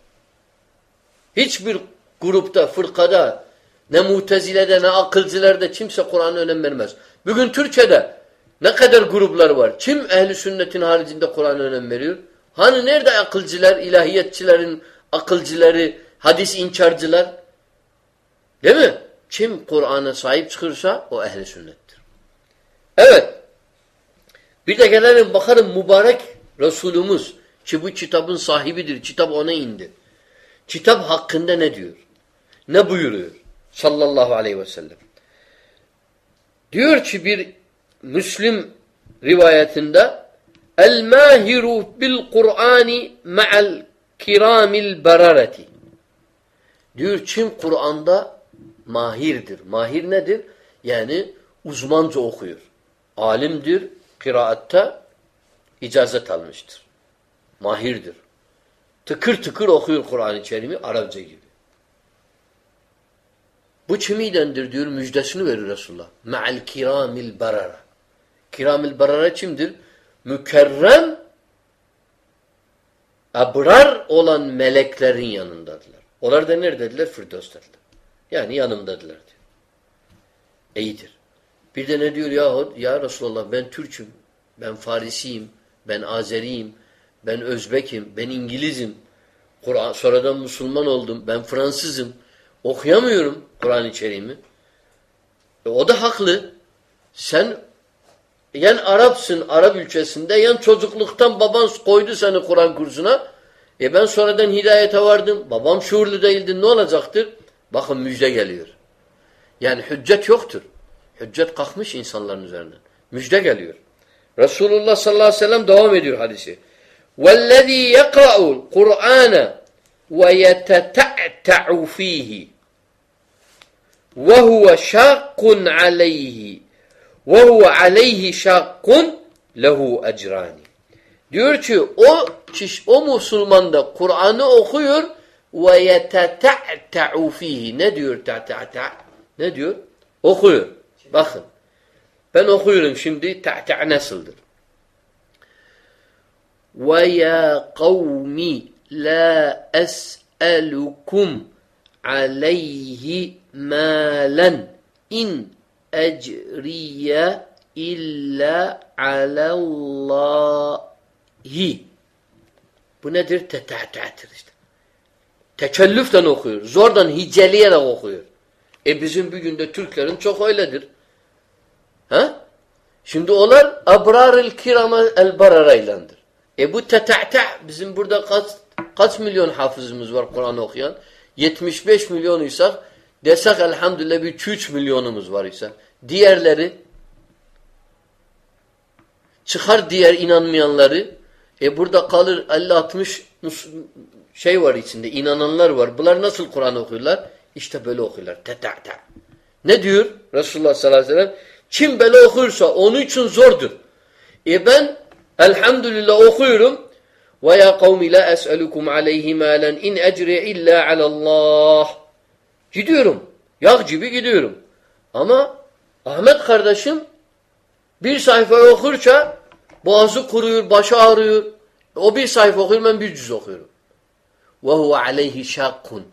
Hiçbir grupta, fırkada, ne mutezilede ne akılcılarda kimse Kur'an'a önem vermez. Bugün Türkiye'de ne kadar gruplar var? Kim ehli sünnetin haricinde Kur'an'a önem veriyor? Hani nerede akılcılar, ilahiyetçilerin akılcıları, hadis inkarcılar? Değil mi? Kim Kur'an'a sahip çıkırsa o ehli sünnettir. Evet. Bir de gelelim bakarım mübarek Resulümüz ki bu kitabın sahibidir. Kitap ona indi. Kitap hakkında ne diyor? Ne buyuruyor? Sallallahu aleyhi ve sellem. Diyor ki bir Müslim rivayetinde El mahiru bil Kur'ani ma'al kiramil barareti. Diyor kim Kur'an'da mahirdir. Mahir nedir? Yani uzmanca okuyor. Alimdir, kıraatta icazet almıştır. Mahirdir. Tıkır tıkır okuyor Kur'an-ı Kerim'i Arapça gibi. Bu kimidendir diyor müjdesini verir Resulullah. Ma'al kiramil barara. Kiramil barara kimdir? Mükerrem abrar olan meleklerin yanındadılar. Onlar da nerededirler? Firdevs'tedirler. Yani yanımdadılar diyor. İyidir. Bir de ne diyor yahut ya Resulallah ben Türk'üm, ben Farisiyim, ben Azeriyim, ben Özbekim, ben İngilizim. Kur'an sonradan Müslüman oldum. Ben Fransızım. Okuyamıyorum Kur'an-ı. E, o da haklı. Sen yan Arapsın Arap ülkesinde yan çocukluktan baban koydu seni Kur'an kursuna. E ben sonradan hidayete vardım. Babam şuurlu değildi. Ne olacaktır? Bakın müjde geliyor. Yani hüccet yoktur. Hüccet kalkmış insanların üzerinden. Müjde geliyor. Resulullah sallallahu aleyhi ve sellem devam ediyor hadisi. وَالَّذ۪ي يَقْرَأُ الْقُرْآنَ وَيَتَتَعْتَعُ ف۪يهِ وَهُوَ شَاقٌ عَلَيْهِ وَهُوَ عَلَيْهِ شَاقٌ لَهُ اَجْرَانِ Diyor ki o kişi, o Müslüman da Kur'an'ı okuyor ve yeteta'ta'u fihi. Ne diyor ta'ta'ta? Ne diyor? Okuyor. Bakın. Ben okuyorum şimdi ta'ta' nasıldır? Ve ya kavmi la es'elukum aleyhi malen in ecriye illa alallahi. Bu nedir? Teta'ta'tır işte. Tekellüften okuyor. Zordan hiceleyerek okuyor. E bizim bir günde Türklerin çok öyledir. Ha? Şimdi onlar abrar-ül kirama el bararaylandır. E bu teta'ta bizim burada kaç, kaç milyon hafızımız var Kur'an okuyan? 75 milyonuysak desek elhamdülillah bir 3 milyonumuz var ise. Diğerleri çıkar diğer inanmayanları e burada kalır 50-60 şey var içinde inananlar var. Bunlar nasıl Kur'an okuyorlar? İşte böyle okuyorlar. Teta'ta. Ne diyor Resulullah sallallahu aleyhi ve sellem? Kim böyle okursa onun için zordur. E ben elhamdülillah okuyorum. Ve ya kavmi la es'elukum aleyhi malen in ecri illa alallah. Gidiyorum. Yağ gibi gidiyorum. Ama Ahmet kardeşim bir sayfa okursa boğazı kuruyor, başı ağrıyor. O bir sayfa okuyor, ben bir cüz okuyorum. Huve aleyhi şakkun.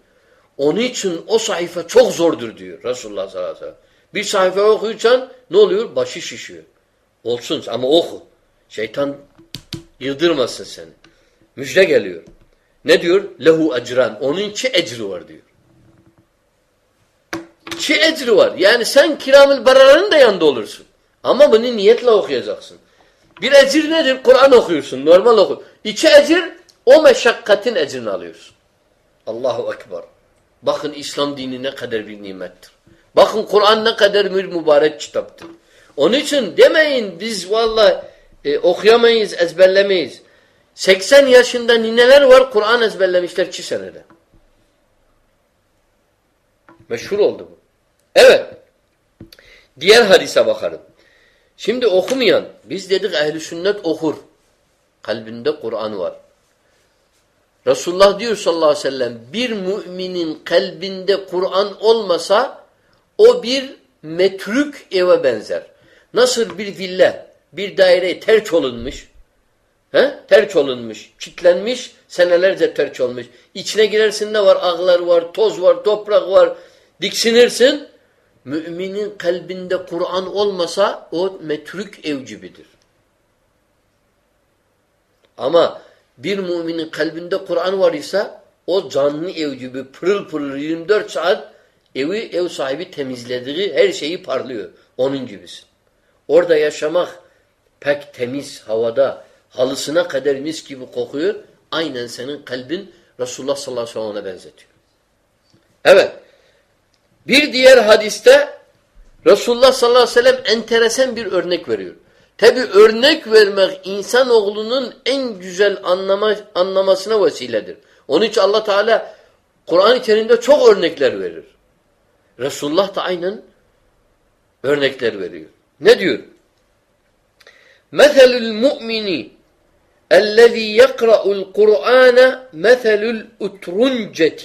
Onun için o sayfa çok zordur diyor Resulullah sallallahu aleyhi ve sellem. Bir sayfa okuyursan ne oluyor? Başı şişiyor. Olsun ama oku. Şeytan yıldırmasın seni. Müjde geliyor. Ne diyor? Lehu ecran. Onun iki ecri var diyor. İki ecri var. Yani sen kiramül bararın da yanında olursun. Ama bunu niyetle okuyacaksın. Bir ecir nedir? Kur'an okuyorsun. Normal oku. İki ecir o meşakkatin ecrini alıyorsun. Allahu Ekber. Bakın İslam dini ne kadar bir nimettir. Bakın Kur'an ne kadar bir mübarek kitaptır. Onun için demeyin biz valla e, okuyamayız, ezberlemeyiz. 80 yaşında nineler var Kur'an ezberlemişler 2 senede. Meşhur oldu bu. Evet. Diğer hadise bakalım. Şimdi okumayan, biz dedik ehli sünnet okur. Kalbinde Kur'an var. Resulullah diyor sallallahu aleyhi ve sellem bir müminin kalbinde Kur'an olmasa o bir metrük eve benzer. Nasıl bir villa, bir daire terk olunmuş, he? terk olunmuş, kitlenmiş, senelerce terk olmuş. İçine girersin ne var? Ağlar var, toz var, toprak var. Diksinirsin. Müminin kalbinde Kur'an olmasa o metrük ev gibidir. Ama bir müminin kalbinde Kur'an var ise o canlı ev gibi pırıl pırıl 24 saat evi ev sahibi temizlediği her şeyi parlıyor. Onun gibisin. Orada yaşamak pek temiz havada halısına kadar mis gibi kokuyor. Aynen senin kalbin Resulullah sallallahu aleyhi ve sellem'e benzetiyor. Evet. Bir diğer hadiste Resulullah sallallahu aleyhi ve sellem enteresan bir örnek veriyor. Tabi örnek vermek insanoğlunun en güzel anlama, anlamasına vesiledir. Onun için Allah Teala Kur'an-ı Kerim'de çok örnekler verir. Resulullah da aynen Örnekler veriyor. Ne diyor? مَثَلُ الْمُؤْمِنِ اَلَّذ۪ي يَقْرَأُ الْقُرْآنَ مَثَلُ الْاُتْرُنْجَةِ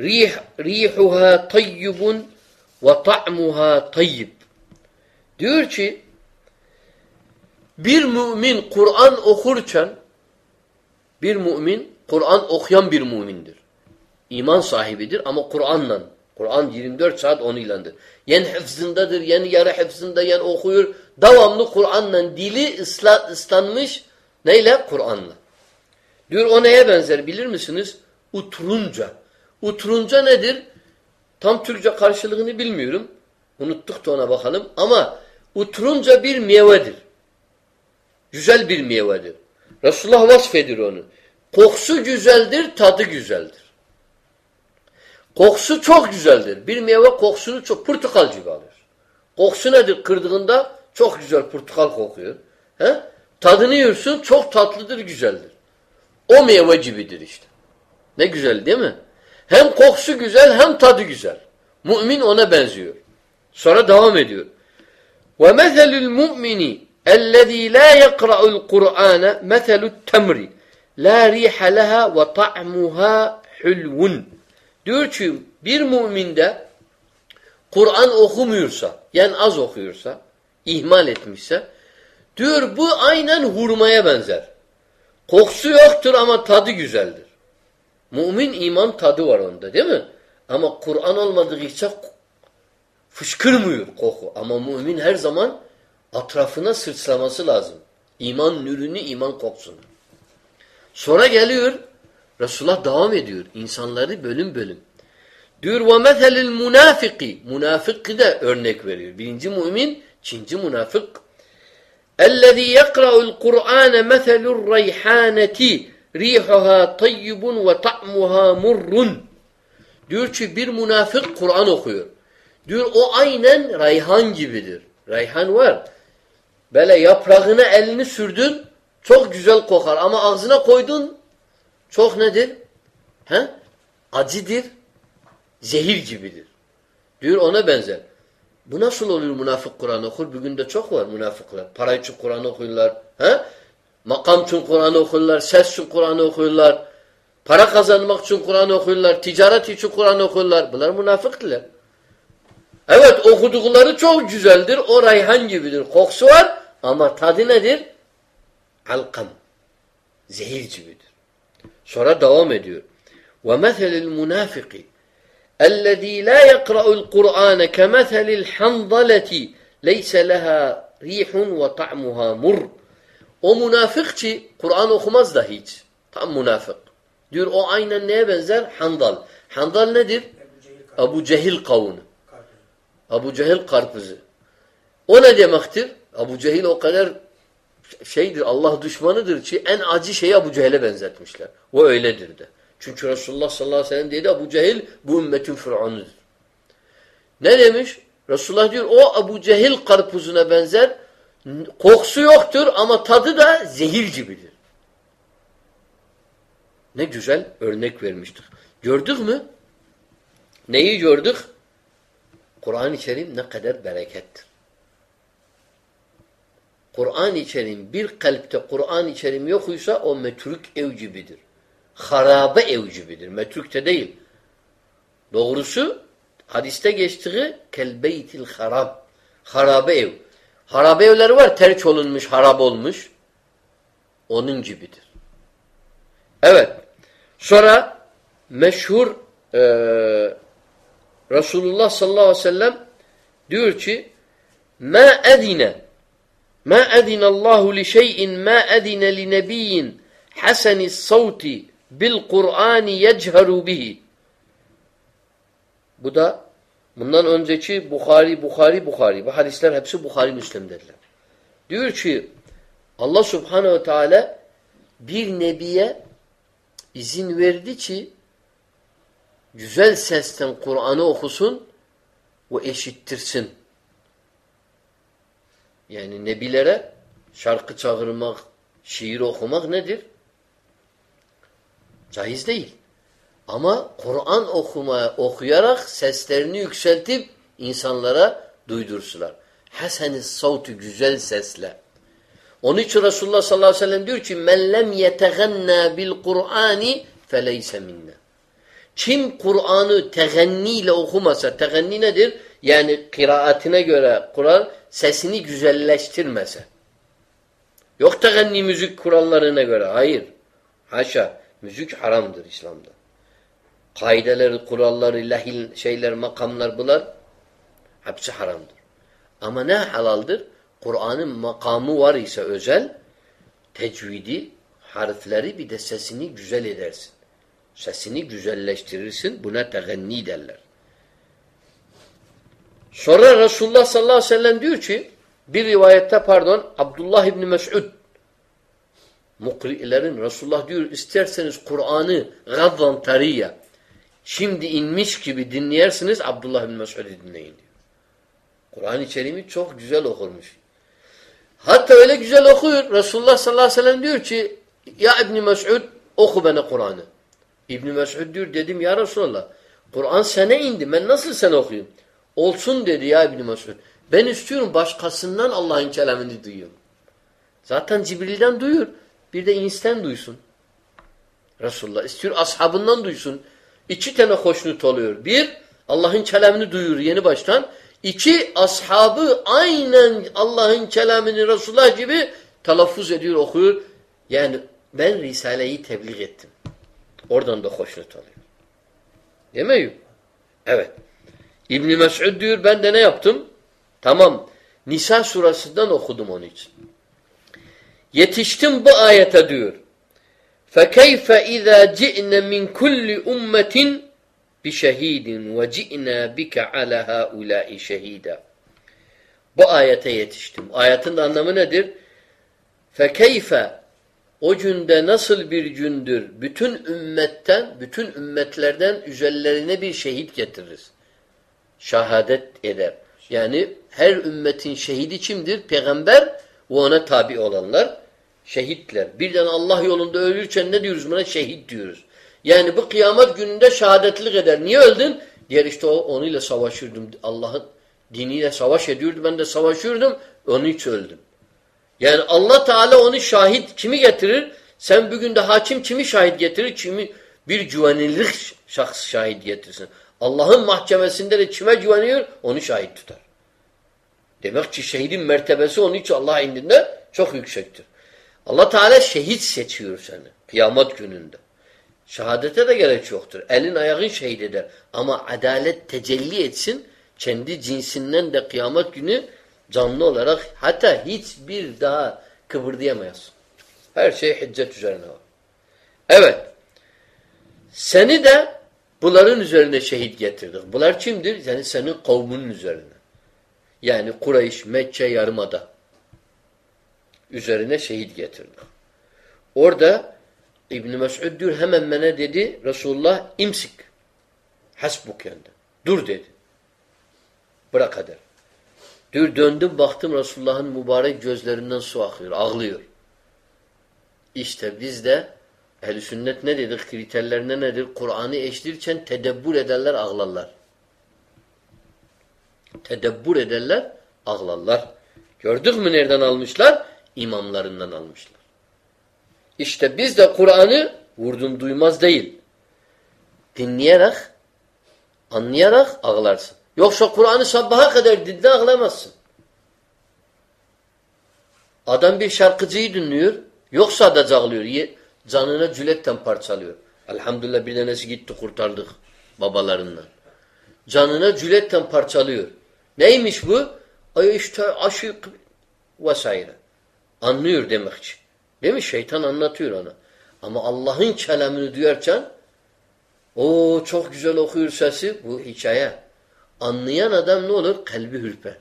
Rih, rihuha tayyibun ve ta'muha tayyib. Diyor ki bir mümin Kur'an okurken bir mümin Kur'an okuyan bir mümindir. İman sahibidir ama Kur'an'la. Kur'an 24 saat onu onuylandır. Yen hıfzındadır, yen yarı hıfzında, yen okuyor. Devamlı Kur'an'la dili ısla, ıslanmış neyle? Kur'an'la. Diyor o neye benzer bilir misiniz? Uturunca. Utrunca nedir? Tam Türkçe karşılığını bilmiyorum. Unuttuk da ona bakalım. Ama utrunca bir meyvedir. Güzel bir meyvedir. Resulullah vasfedir onu. Kokusu güzeldir, tadı güzeldir. Kokusu çok güzeldir. Bir meyve kokusunu çok portakal gibi alır. Kokusu nedir? Kırdığında çok güzel portakal kokuyor. He? Tadını yiyorsun çok tatlıdır, güzeldir. O meyve gibidir işte. Ne güzel değil mi? Hem kokusu güzel hem tadı güzel. Mümin ona benziyor. Sonra devam ediyor. وَمَثَلُ الْمُؤْمِنِ اَلَّذ۪ي لَا يَقْرَأُ الْقُرْآنَ مَثَلُ التَّمْرِ لَا رِيحَ لَهَا وَطَعْمُهَا حُلْوٌ Diyor ki bir müminde Kur'an okumuyorsa, yani az okuyorsa, ihmal etmişse, diyor bu aynen hurmaya benzer. Kokusu yoktur ama tadı güzeldir. Mumin iman tadı var onda değil mi? Ama Kur'an olmadığı için fışkırmıyor koku. Ama mümin her zaman atrafına sırtlaması lazım. İman nürünü iman koksun. Sonra geliyor Resulullah devam ediyor insanları bölüm bölüm. Diyor ve meselil münafiki. Münafıkı da örnek veriyor. Birinci mümin, ikinci münafık. Ellezî yekra'ul Kur'âne meselur reyhâneti rihuha tayyibun ve ta'muha murrun. Diyor ki bir münafık Kur'an okuyor. Diyor o aynen rayhan gibidir. Rayhan var. Böyle yaprağına elini sürdün çok güzel kokar ama ağzına koydun çok nedir? He? Acıdır. Zehir gibidir. Diyor ona benzer. Bu nasıl oluyor münafık Kur'an okur? Bugün de çok var münafıklar. Para için Kur'an okuyorlar. He? Makam için Kur'an okurlar, ses için Kur'an okurlar, para kazanmak için Kur'an okurlar, ticaret için Kur'an okurlar. Bunlar münafıktılar. Evet okudukları çok güzeldir. O rayhan gibidir. Kokusu var ama tadı nedir? Alkam. Zehir gibidir. Sonra devam ediyor. وَمَثَلِ الْمُنَافِقِ الَّذ۪ي لَا يَقْرَأُ الْقُرْآنَ كَمَثَلِ الْحَنْضَلَةِ لَيْسَ لَهَا رِيحٌ وَطَعْمُهَا مُرٌ o münafık ki Kur'an okumaz da hiç. Tam münafık. Diyor o aynen neye benzer? Handal. Handal nedir? Ebu Cehil kavunu. Ebu Cehil karpuzu. O ne demektir? Ebu Cehil o kadar şeydir, Allah düşmanıdır ki en acı şeyi Ebu Cehil'e benzetmişler. O öyledir de. Çünkü Resulullah sallallahu aleyhi ve sellem dedi Ebu Cehil bu ümmetin Fır'anudur. Ne demiş? Resulullah diyor o Ebu Cehil karpuzuna benzer Kokusu yoktur ama tadı da zehir gibidir. Ne güzel örnek vermiştir. Gördük mü? Neyi gördük? Kur'an-ı Kerim ne kadar berekettir. Kur'an-ı Kerim bir kalpte Kur'an-ı Kerim yokuysa o metrük ev gibidir. Harabe ev gibidir. Metrükte değil. Doğrusu hadiste geçtiği kelbeytil harab. Harabe ev. Harabe evleri var terk olunmuş, harap olmuş. Onun gibidir. Evet. Sonra meşhur e, Resulullah sallallahu aleyhi ve sellem diyor ki ma edine ma edine Allahu li şey'in ma edine li nebiyyin hasenis savti bil Kur'an yechharu bihi. Bu da Bundan önceki Bukhari, Bukhari, Bukhari. Bu hadisler hepsi Bukhari Müslim'dedirler. Diyor ki Allah Subhanahu Teala bir nebiye izin verdi ki güzel sesten Kur'an'ı okusun ve eşittirsin. Yani nebilere şarkı çağırmak, şiir okumak nedir? Caiz değil. Ama Kur'an okuma okuyarak seslerini yükseltip insanlara duydursular. Haseni savtu güzel sesle. Onun için Resulullah sallallahu aleyhi ve sellem diyor ki men lem yeteganna bil Kur'ani feleyse minna. Kim Kur'an'ı teganniyle okumasa, teganni nedir? Yani kıraatine göre Kur'an sesini güzelleştirmese. Yok teganni müzik kurallarına göre. Hayır. Haşa. Müzik haramdır İslam'da. Kaideleri, kuralları, lahil şeyler, makamlar bunlar hepsi haramdır. Ama ne halaldır? Kur'an'ın makamı var ise özel, tecvidi, harfleri bir de sesini güzel edersin. Sesini güzelleştirirsin. Buna teganni derler. Sonra Resulullah sallallahu aleyhi ve sellem diyor ki bir rivayette pardon Abdullah İbni Mes'ud mukri'lerin Resulullah diyor isterseniz Kur'an'ı gaddan tariya şimdi inmiş gibi dinleyersiniz Abdullah İbni Mes'ud'u dinleyin diyor. Kur'an-ı Kerim'i çok güzel okurmuş. Hatta öyle güzel okuyor. Resulullah sallallahu aleyhi ve sellem diyor ki ya İbni Mes'ud oku bana Kur'an'ı. İbni Mes'ud diyor dedim ya Resulallah Kur'an sana indi. Ben nasıl sen okuyayım? Olsun dedi ya İbni Mesud. Ben istiyorum başkasından Allah'ın kelamını duyuyorum. Zaten Cibril'den duyuyor. Bir de insten duysun. Resulullah istiyor ashabından duysun. İki tane hoşnut oluyor. Bir, Allah'ın kelamını duyuyor yeni baştan. İki, ashabı aynen Allah'ın kelamını Resulullah gibi telaffuz ediyor, okuyor. Yani ben Risale'yi tebliğ ettim. Oradan da hoşnut oluyor. Değil mi? Evet. İbn Mes'ud diyor ben de ne yaptım? Tamam. Nisa surasından okudum onun için. Yetiştim bu ayete diyor. فَكَيْفَ اِذَا جِئْنَ مِنْ كُلِّ اُمَّةٍ بِشَهِيدٍ وَجِئْنَا بِكَ عَلَى هَؤُلَاءِ شَهِيدًا Bu ayete yetiştim. Ayetin de anlamı nedir? فَكَيْفَ O günde nasıl bir gündür? Bütün ümmetten, bütün ümmetlerden üzerlerine bir şehit getiririz. Şahadet eder. Yani her ümmetin şehidi kimdir? Peygamber ve ona tabi olanlar şehitler. Birden Allah yolunda ölürken ne diyoruz buna? Şehit diyoruz. Yani bu kıyamet gününde şehadetlik eder. Niye öldün? Diğer işte o onunla savaşırdım. Allah'ın diniyle savaş ediyordu. Ben de savaşıyordum. Onun için öldüm. Yani Allah Teala onu şahit kimi getirir? Sen bugün de hakim kimi şahit getirir? Kimi bir güvenilirlik şahs şahit getirsin. Allah'ın mahkemesinde de kime güveniyor? Onu şahit tutar. Demek ki şehidin mertebesi onun için Allah indinde çok yüksektir. Allah Teala şehit seçiyor seni kıyamet gününde. Şehadete de gerek yoktur. Elin ayağın şehit eder. Ama adalet tecelli etsin. Kendi cinsinden de kıyamet günü canlı olarak hatta hiçbir daha kıpırdayamayasın. Her şey hiccet üzerine var. Evet. Seni de bunların üzerine şehit getirdik. Bunlar kimdir? Yani senin kavminin üzerine. Yani Kureyş, Mekke yarımada üzerine şehit getirdik. Orada İbn Mesud diyor hemen bana dedi Resulullah imsik. Hasbuk yandı. Dur dedi. Bırak eder. Diyor döndüm baktım Resulullah'ın mübarek gözlerinden su akıyor. Ağlıyor. İşte biz de ehl sünnet ne dedik? Kriterlerine nedir? Kur'an'ı eşlirirken tedebbür ederler, ağlarlar. Tedebbür ederler, ağlarlar. Gördük mü nereden almışlar? İmamlarından almışlar. İşte biz de Kur'an'ı vurdum duymaz değil. Dinleyerek, anlayarak ağlarsın. Yoksa Kur'an'ı sabaha kadar dinle ağlamazsın. Adam bir şarkıcıyı dinliyor, yoksa da ağlıyor. Canına cületten parçalıyor. Elhamdülillah bir tanesi gitti kurtardık babalarından. Canına cületten parçalıyor. Neymiş bu? Ay işte aşık vesaire. Anlıyor demek ki. Değil mi? Şeytan anlatıyor ona. Ama Allah'ın kelamını duyarken o çok güzel okuyor sesi. Bu hikaye. Anlayan adam ne olur? Kalbi hürper.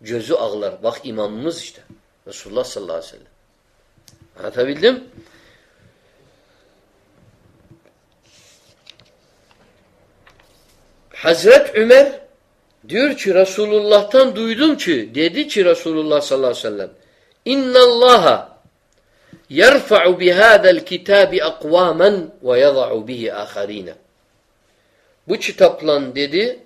Gözü ağlar. Bak imamımız işte. Resulullah sallallahu aleyhi ve sellem. Anlatabildim? Hazret Ömer diyor ki Resulullah'tan duydum ki dedi ki Resulullah sallallahu aleyhi ve sellem İnna Allaha yerfa'u bihada'l kitabi aqwaman ve yad'u bihi akharina. Bu kitapla dedi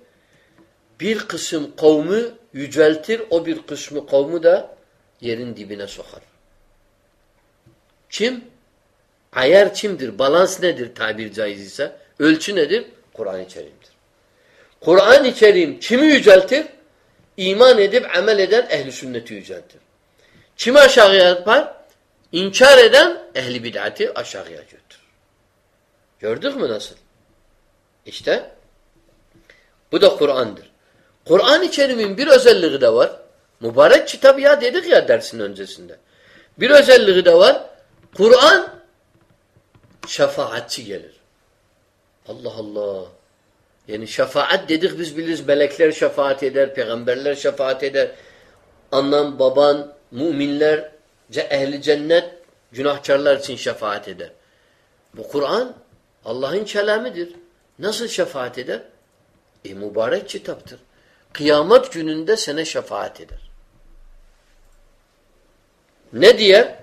bir kısım kavmi yüceltir, o bir kısmı kavmi da yerin dibine sokar. Kim? Ayar kimdir? Balans nedir tabir caiz ise? Ölçü nedir? Kur'an-ı Kerim'dir. Kur'an-ı Kerim kimi yüceltir? İman edip amel eden ehli sünneti yüceltir. Kimi aşağıya yapar? İnkar eden ehli bid'ati aşağıya götürür. Gördük mü nasıl? İşte bu da Kur'an'dır. Kur'an-ı Kerim'in bir özelliği de var. Mübarek kitap ya dedik ya dersin öncesinde. Bir özelliği de var. Kur'an şefaatçi gelir. Allah Allah. Yani şefaat dedik biz biliriz. Melekler şefaat eder, peygamberler şefaat eder. Anan, baban, müminler, ehli cennet günahkarlar için şefaat eder. Bu Kur'an Allah'ın kelamidir. Nasıl şefaat eder? E mübarek kitaptır. Kıyamet gününde sana şefaat eder. Ne diye?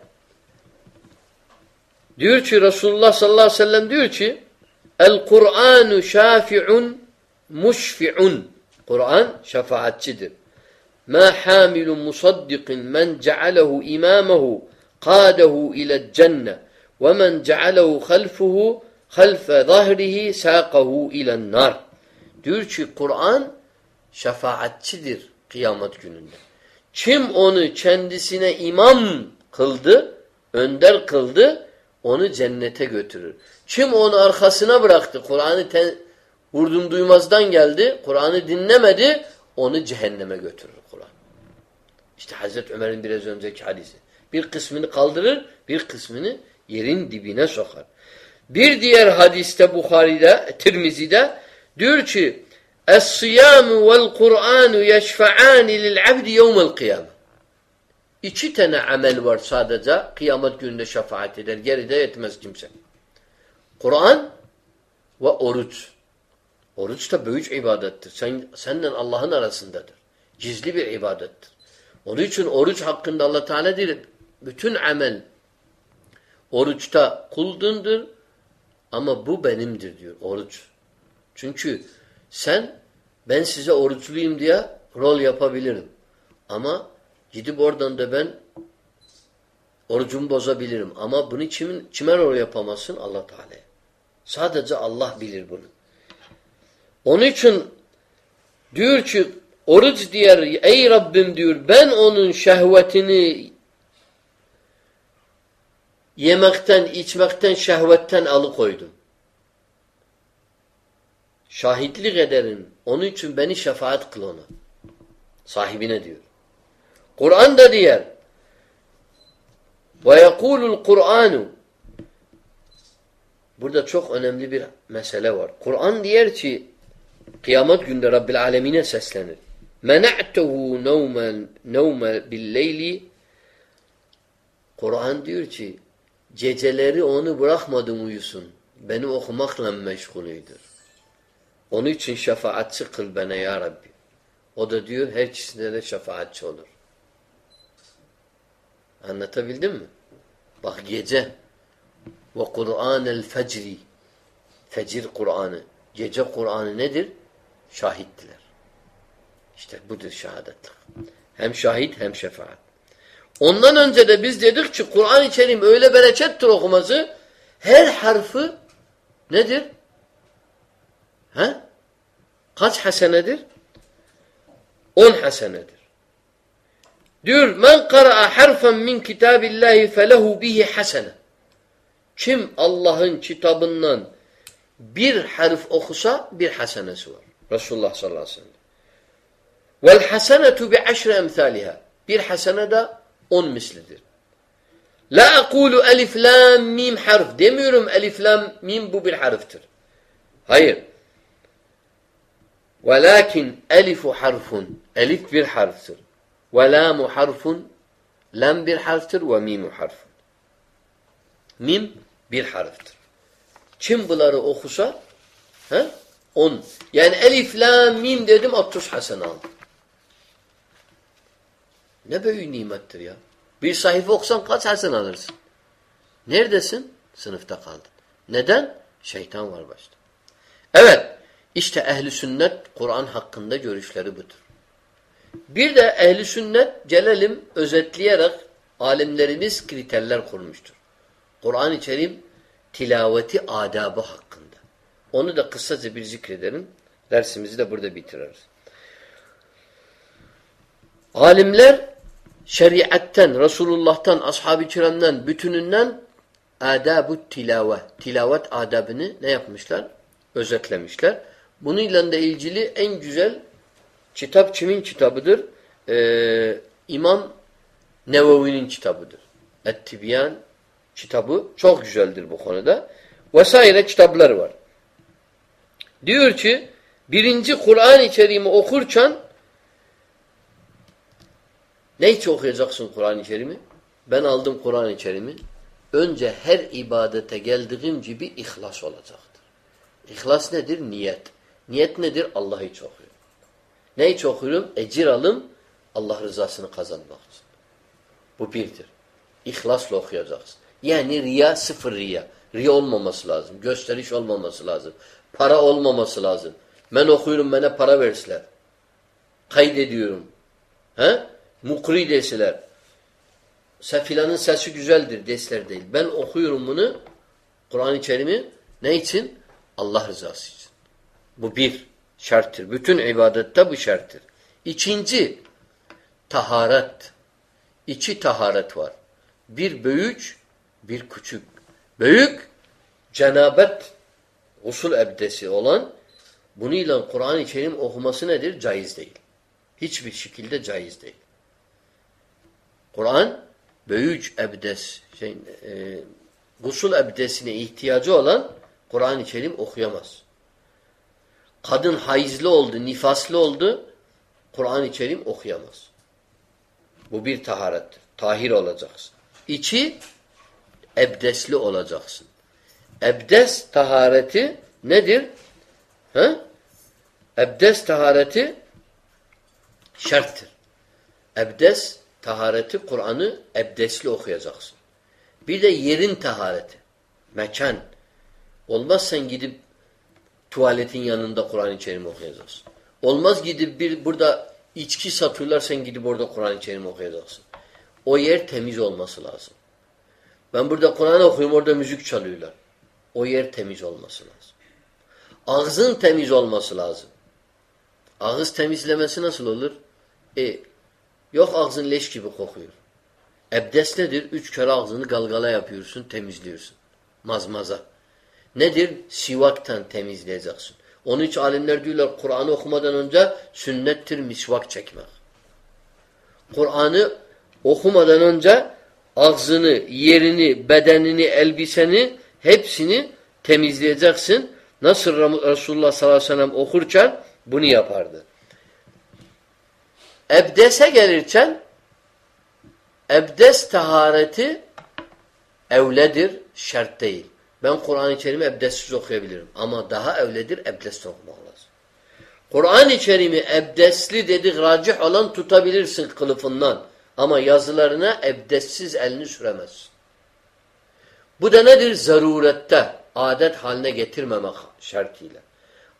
Diyor ki Resulullah sallallahu aleyhi ve sellem diyor ki El Kur'anu şafi'un muşfi'un Kur'an şefaatçidir. Hamilun musaddiqin men cealehu imamahu qadahu ila cenne ve men cealehu halfuhu halfe zahrihi saqahu ila nar. Diyor ki Kur'an şefaatçidir kıyamet gününde. Kim onu kendisine imam kıldı, önder kıldı, onu cennete götürür. Kim onu arkasına bıraktı, Kur'an'ı vurdum duymazdan geldi, Kur'an'ı dinlemedi, onu cehenneme götürür. İşte Hazreti Ömer'in biraz önceki hadisi. Bir kısmını kaldırır, bir kısmını yerin dibine sokar. Bir diğer hadiste Bukhari'de, Tirmizi'de diyor ki Es-siyamu vel-Kur'anu yeşfa'ani lil-abdi yevmel kıyame. İki tane amel var sadece. Kıyamet gününde şefaat eder. Geride yetmez kimse. Kur'an ve oruç. Oruç da büyük ibadettir. Sen, senden Allah'ın arasındadır. Gizli bir ibadettir. Onun için oruç hakkında Allah Teala diyor. Bütün amel oruçta kuldundur ama bu benimdir diyor oruç. Çünkü sen ben size oruçluyum diye rol yapabilirim. Ama gidip oradan da ben orucumu bozabilirim. Ama bunu kimin, kime rol yapamazsın? Allah Teala'ya. Sadece Allah bilir bunu. Onun için diyor ki oruç diyor ey Rabbim diyor ben onun şehvetini yemekten, içmekten, şehvetten alıkoydum. Şahitlik ederim. Onun için beni şefaat kıl ona. Sahibine diyor. Kur'an da diyor. Ve yekulul Kur'anu Burada çok önemli bir mesele var. Kur'an diyor ki kıyamet günde Rabbil Alemine seslenir. Mena'tehu nevme nevme billeyli Kur'an diyor ki geceleri onu bırakmadım uyusun. Beni okumakla meşgulüydür. Onun için şefaatçi kıl bana ya Rabbi. O da diyor her ikisinde de şefaatçi olur. Anlatabildim mi? Bak gece ve Kur'anel fecri fecir Kur'an'ı gece Kur'an'ı nedir? Şahittiler. İşte budur şehadetlik. Hem şahit hem şefaat. Ondan önce de biz dedik ki Kur'an-ı Kerim öyle berekettir okuması her harfi nedir? He? Kaç hasenedir? On hasenedir. Diyor men kara'a harfen min kitabillahi felehu bihi hasene. Kim Allah'ın kitabından bir harf okusa bir hasenesi var. Resulullah sallallahu aleyhi ve sellem. Vel hasenetu bi aşri emthaliha. Bir hasene de on mislidir. La akulu elif lam mim harf. Demiyorum elif lam mim bu bir harftir. Hayır. Velakin elifu harfun. Elif bir harftir. Ve lamu harfun. Lam bir harftir ve mimu harfun. Mim bir harftir. Kim bunları okusa he? on. Yani elif, lam, mim dedim 30 hasene aldım. Ne büyük nimettir ya. Bir sayfa okusan kaç hasen alırsın? Neredesin? Sınıfta kaldın. Neden? Şeytan var başta. Evet. İşte ehli sünnet Kur'an hakkında görüşleri budur. Bir de ehli sünnet gelelim özetleyerek alimlerimiz kriterler kurmuştur. Kur'an-ı Kerim tilaveti adabı hakkında. Onu da kısaca bir zikredelim. Dersimizi de burada bitiririz. Alimler şeriatten, Resulullah'tan, ashab-ı kiramdan, bütününden adabu tilave, tilavet adabını ne yapmışlar? Özetlemişler. Bununla da ilgili en güzel kitap kimin kitabıdır? Ee, İmam Nevevi'nin kitabıdır. Et-Tibyan kitabı çok güzeldir bu konuda. Vesaire kitaplar var. Diyor ki birinci Kur'an-ı Kerim'i okurken ne için okuyacaksın Kur'an-ı Kerim'i? Ben aldım Kur'an-ı Kerim'i. Önce her ibadete geldiğim gibi ihlas olacaktır. İhlas nedir? Niyet. Niyet nedir? Allah'ı için okuyorum. Ne için okuyorum? Ecir alım, Allah rızasını kazanmak için. Bu birdir. İhlasla okuyacaksın. Yani riya sıfır riya. Riya olmaması lazım. Gösteriş olmaması lazım. Para olmaması lazım. Ben okuyorum bana para versiler. Kaydediyorum. He? Mukri deseler. Filanın sesi güzeldir deseler değil. Ben okuyorum bunu Kur'an-ı Kerim'i ne için? Allah rızası için. Bu bir şarttır. Bütün ibadette bu şarttır. İkinci taharet. İki taharet var. Bir büyük, bir küçük. Büyük cenabet usul ebdesi olan bununla Kur'an-ı Kerim okuması nedir? Caiz değil. Hiçbir şekilde caiz değil. Kur'an büyük ebdes şey, e, gusül ebdesine ihtiyacı olan Kur'an-ı Kerim okuyamaz. Kadın hayızlı oldu, nifaslı oldu, Kur'an-ı Kerim okuyamaz. Bu bir taharettir. Tahir olacaksın. İçi ebdesli olacaksın. Ebdes tahareti nedir? He? Ebdes tahareti şarttır. Ebdes tahareti Kur'an'ı ebdesli okuyacaksın. Bir de yerin tahareti. Mekan. Olmaz sen gidip tuvaletin yanında Kur'an-ı Kerim okuyacaksın. Olmaz gidip bir burada içki satıyorlar sen gidip orada Kur'an-ı Kerim okuyacaksın. O yer temiz olması lazım. Ben burada Kur'an okuyayım orada müzik çalıyorlar. O yer temiz olması lazım. Ağzın temiz olması lazım. Ağız temizlemesi nasıl olur? E, yok ağzın leş gibi kokuyor. Ebdes nedir? Üç kere ağzını galgala yapıyorsun, temizliyorsun. Mazmaza. Nedir? Sivaktan temizleyeceksin. Onun için alimler diyorlar Kur'an'ı okumadan önce sünnettir misvak çekmek. Kur'an'ı okumadan önce ağzını, yerini, bedenini, elbiseni hepsini temizleyeceksin. Nasıl Resulullah sallallahu aleyhi ve sellem okurken bunu yapardı. Ebdes'e gelirken ebdes tahareti evledir, şart değil. Ben Kur'an-ı Kerim'i ebdessiz okuyabilirim. Ama daha evledir ebdesle okumak lazım. Kur'an-ı Kerim'i ebdesli dedik racih olan tutabilirsin kılıfından. Ama yazılarına ebdessiz elini süremezsin. Bu da nedir? Zarurette. Adet haline getirmemek şartıyla.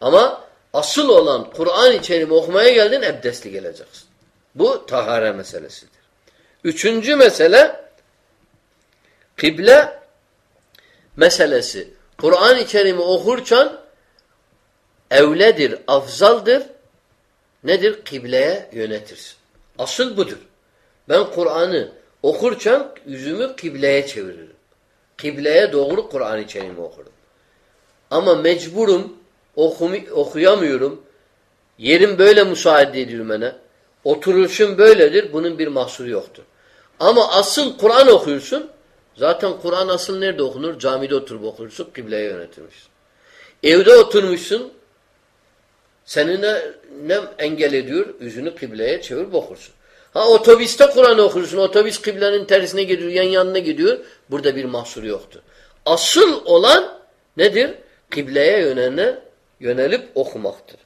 Ama asıl olan Kur'an-ı Kerim'i okumaya geldin ebdesli geleceksin. Bu tahare meselesidir. Üçüncü mesele kıble meselesi. Kur'an-ı Kerim'i okurken evledir, afzaldır. Nedir? Kıbleye yönetirsin. Asıl budur. Ben Kur'an'ı okurken yüzümü kıbleye çeviririm. Kıbleye doğru Kur'an-ı Kerim'i okurum. Ama mecburum, okumi, okuyamıyorum. Yerim böyle müsaade ediyor bana. Oturuşum böyledir. Bunun bir mahsuru yoktur. Ama asıl Kur'an okuyorsun. Zaten Kur'an asıl nerede okunur? Camide oturup okursun. Kıbleye yönetilmişsin. Evde oturmuşsun. Seni ne, ne engel ediyor? Yüzünü kıbleye çevirip okursun. Ha otobüste Kur'an okursun. Otobüs kıblenin tersine gidiyor, yan yanına gidiyor. Burada bir mahsur yoktur. Asıl olan nedir? Kıbleye yönene, yönelip okumaktır.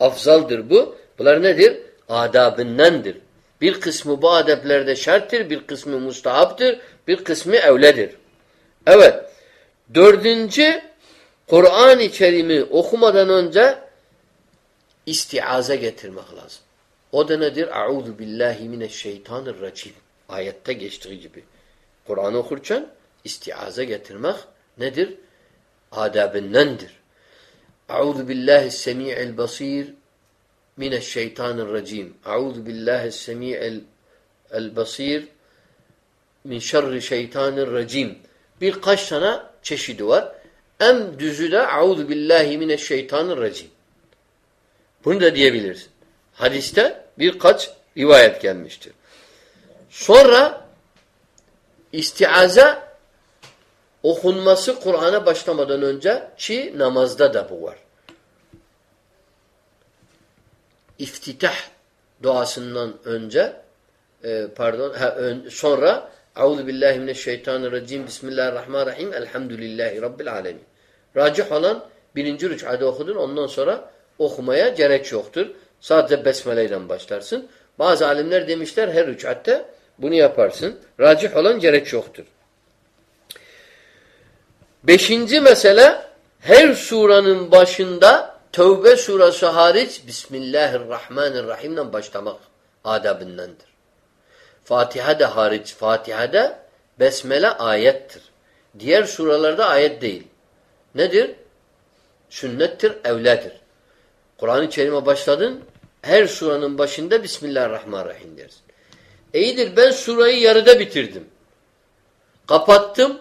Afzaldır bu. Bunlar nedir? Adabındandır. Bir kısmı bu adeplerde şarttır, bir kısmı mustahaptır, bir kısmı evledir. Evet. Dördüncü Kur'an-ı Kerim'i okumadan önce istiaze getirmek lazım. O da nedir? Euzu billahi mineşşeytanirracim. Ayette geçtiği gibi. Kur'an okurken istiaze getirmek nedir? Adabındandır. Euzu billahi semi'il basir mineşşeytanirracim. Euzu billahi semi'il basir min şerri şeytanirracim. Birkaç tane çeşidi var. En düzü de Euzu billahi mineşşeytanirracim. Bunu da diyebilirsin. Hadiste birkaç rivayet gelmiştir. Sonra istiaze okunması Kur'an'a başlamadan önce ki namazda da bu var. İftitah duasından önce e, pardon ha, ön, sonra Euzu billahi mineşşeytanirracim Bismillahirrahmanirrahim Elhamdülillahi Rabbil alemin. Racih olan birinci rük'ada okudun ondan sonra okumaya gerek yoktur. Sadece besmele ile başlarsın. Bazı alimler demişler her rük'atte bunu yaparsın. Racih olan gerek yoktur. Beşinci mesele her suranın başında Tevbe surası hariç Bismillahirrahmanirrahim'le başlamak adabındandır. Fatiha'da hariç Fatiha'da Besmele ayettir. Diğer suralarda ayet değil. Nedir? Sünnettir, evledir. Kur'an-ı Kerim'e başladın, her suranın başında Bismillahirrahmanirrahim dersin. İyidir ben surayı yarıda bitirdim. Kapattım,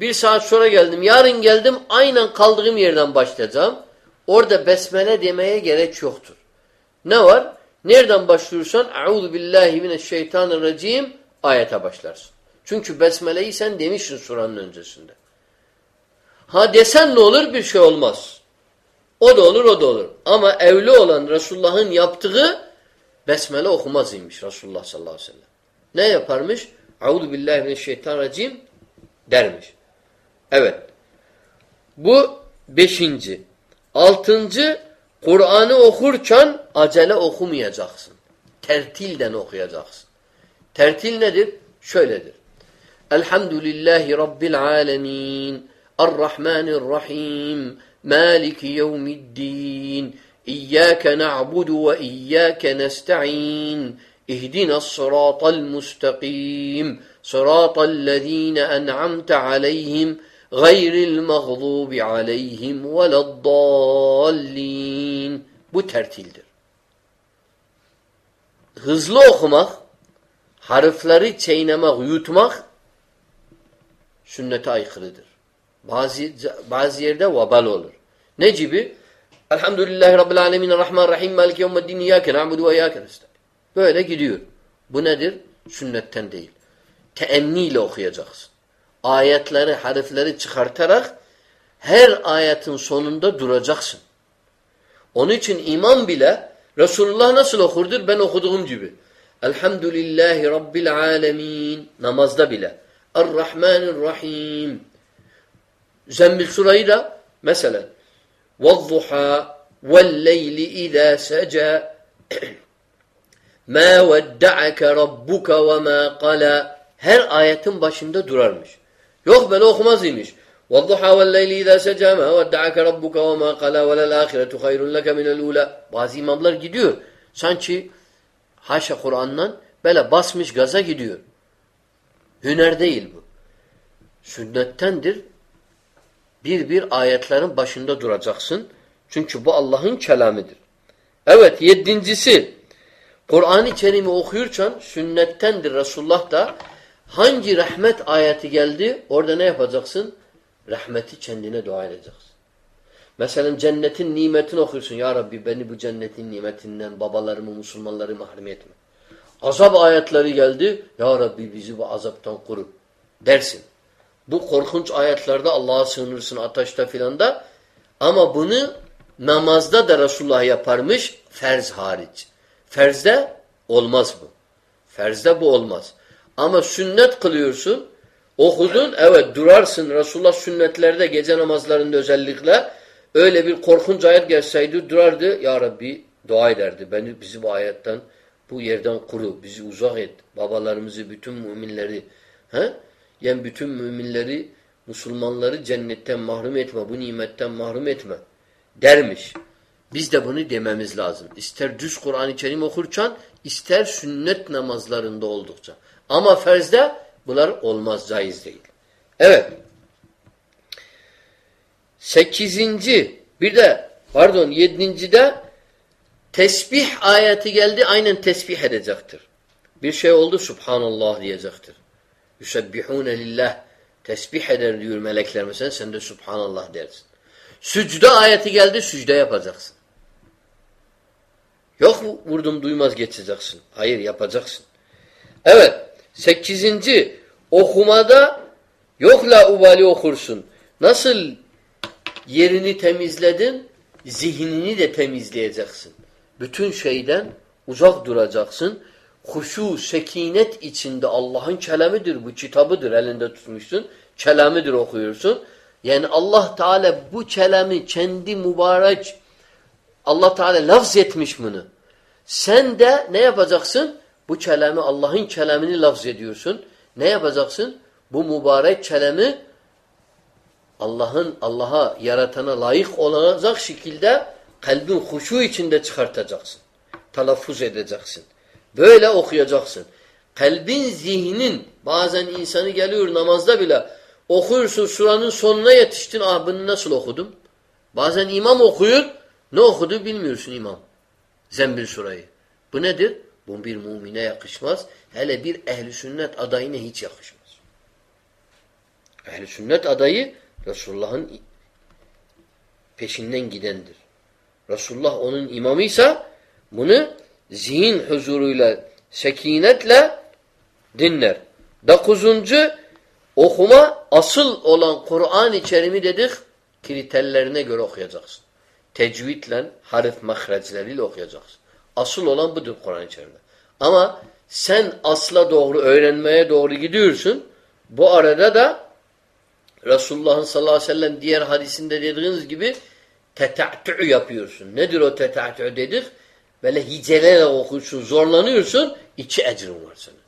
bir saat sonra geldim. Yarın geldim, aynen kaldığım yerden başlayacağım. Orada besmele demeye gerek yoktur. Ne var? Nereden başlıyorsan Euzu billahi mineşşeytanirracim ayete başlarsın. Çünkü besmeleyi sen demişsin suranın öncesinde. Ha desen ne olur? Bir şey olmaz. O da olur, o da olur. Ama evli olan Resulullah'ın yaptığı besmele okumaz imiş Resulullah sallallahu aleyhi ve sellem. Ne yaparmış? Euzu billahi mineşşeytanirracim dermiş. Evet. Bu beşinci. Altıncı, Kur'an'ı okurken acele okumayacaksın. Tertilden okuyacaksın. Tertil nedir? Şöyledir. Elhamdülillahi Rabbil alemin. Errahmanirrahim. Maliki yevmiddin. İyyâke na'budu ve iyyâke nesta'in. اهدنا الصراط المستقيم صراط الذين أنعمت عليهم gayril mağlubi aleyhim veleddallin. Bu tertildir. Hızlı okumak, harfleri çiğnemek, yutmak sünnete aykırıdır. Bazı, bazı yerde vabal olur. Ne gibi? Elhamdülillahi Rabbil alemin, Rahman Rahim, Maliki yevmeddin, İyyâke na'budu ve İyyâke Böyle gidiyor. Bu nedir? Sünnetten değil. Teenniyle okuyacaksın ayetleri, harfleri çıkartarak her ayetin sonunda duracaksın. Onun için imam bile Resulullah nasıl okurdur? Ben okuduğum gibi. Elhamdülillahi Rabbil alemin. Namazda bile. Errahmanirrahim. Zembil surayı da mesela. Vadduha velleyli idâ seca. Ma vedda'ake rabbuka ve ma qala. Her ayetin başında durarmış. Yok böyle okumaz imiş. وَالضُّحَى وَاللَّيْلِ اِذَا سَجَى مَا وَدَّعَكَ رَبُّكَ وَمَا قَلَى وَلَلْآخِرَةُ خَيْرٌ لَكَ مِنَ الْعُولَى Bazı imamlar gidiyor. Sanki haşa Kur'an'dan böyle basmış gaza gidiyor. Hüner değil bu. Sünnettendir. Bir bir ayetlerin başında duracaksın. Çünkü bu Allah'ın kelamıdır. Evet yedincisi Kur'an-ı Kerim'i okuyurken sünnettendir Resulullah da Hangi rahmet ayeti geldi orada ne yapacaksın? Rahmeti kendine dua edeceksin. Mesela cennetin nimetini okursun. Ya Rabbi beni bu cennetin nimetinden babalarımı, Müslümanları mahrum etme. Azap ayetleri geldi. Ya Rabbi bizi bu azaptan koru dersin. Bu korkunç ayetlerde Allah'a sığınırsın ateşte filan da. Ama bunu namazda da Resulullah yaparmış. Ferz hariç. Ferzde olmaz bu. Ferzde bu olmaz. Ama sünnet kılıyorsun. Okudun evet durarsın. Resulullah sünnetlerde gece namazlarında özellikle öyle bir korkunç ayet gelseydi durardı. Ya Rabbi dua ederdi. Beni bizi bu ayetten bu yerden kuru. Bizi uzak et. Babalarımızı bütün müminleri he? Yani bütün müminleri Müslümanları cennetten mahrum etme. Bu nimetten mahrum etme. Dermiş. Biz de bunu dememiz lazım. İster düz Kur'an-ı Kerim okurken, ister sünnet namazlarında oldukça. Ama ferzde bunlar olmaz, caiz değil. Evet. Sekizinci, bir de pardon yedincide tesbih ayeti geldi, aynen tesbih edecektir. Bir şey oldu, Subhanallah diyecektir. Yusebbihune lillah. Tesbih eder diyor melekler mesela, sen de Subhanallah dersin. Sücde ayeti geldi, sücde yapacaksın. Yok vurdum duymaz geçeceksin. Hayır yapacaksın. Evet. Sekizinci okumada yok la ubali okursun. Nasıl yerini temizledin zihnini de temizleyeceksin. Bütün şeyden uzak duracaksın. Huşu, sekinet içinde Allah'ın kelamidir bu kitabıdır elinde tutmuşsun. Kelamidir okuyorsun. Yani Allah Teala bu kelami kendi mübarek Allah Teala lafz etmiş bunu. Sen de ne yapacaksın? Bu kelami Allah'ın kelamını lafz ediyorsun. Ne yapacaksın? Bu mübarek kelami Allah'ın Allah'a yaratana layık olacak şekilde kalbin huşu içinde çıkartacaksın. Telaffuz edeceksin. Böyle okuyacaksın. Kalbin, zihnin bazen insanı geliyor namazda bile okuyorsun suranın sonuna yetiştin. Ah bunu nasıl okudum? Bazen imam okuyor. Ne okudu bilmiyorsun imam. Zembil surayı. Bu nedir? Bu bir mumine yakışmaz. Hele bir ehli sünnet adayına hiç yakışmaz. Ehli sünnet adayı Resulullah'ın peşinden gidendir. Resulullah onun imamıysa bunu zihin huzuruyla, sekinetle dinler. Dokuzuncu okuma asıl olan Kur'an-ı Kerim'i dedik kriterlerine göre okuyacaksın. Tecvidle, harf mahreçleriyle okuyacaksın. Asıl olan budur Kur'an-ı. Ama sen asla doğru öğrenmeye doğru gidiyorsun. Bu arada da Resulullah'ın sallallahu aleyhi ve sellem diğer hadisinde dediğiniz gibi tetatü yapıyorsun. Nedir o tetatü dedik? Böyle hicelerle okursun, zorlanıyorsun, iki ecrin var senin.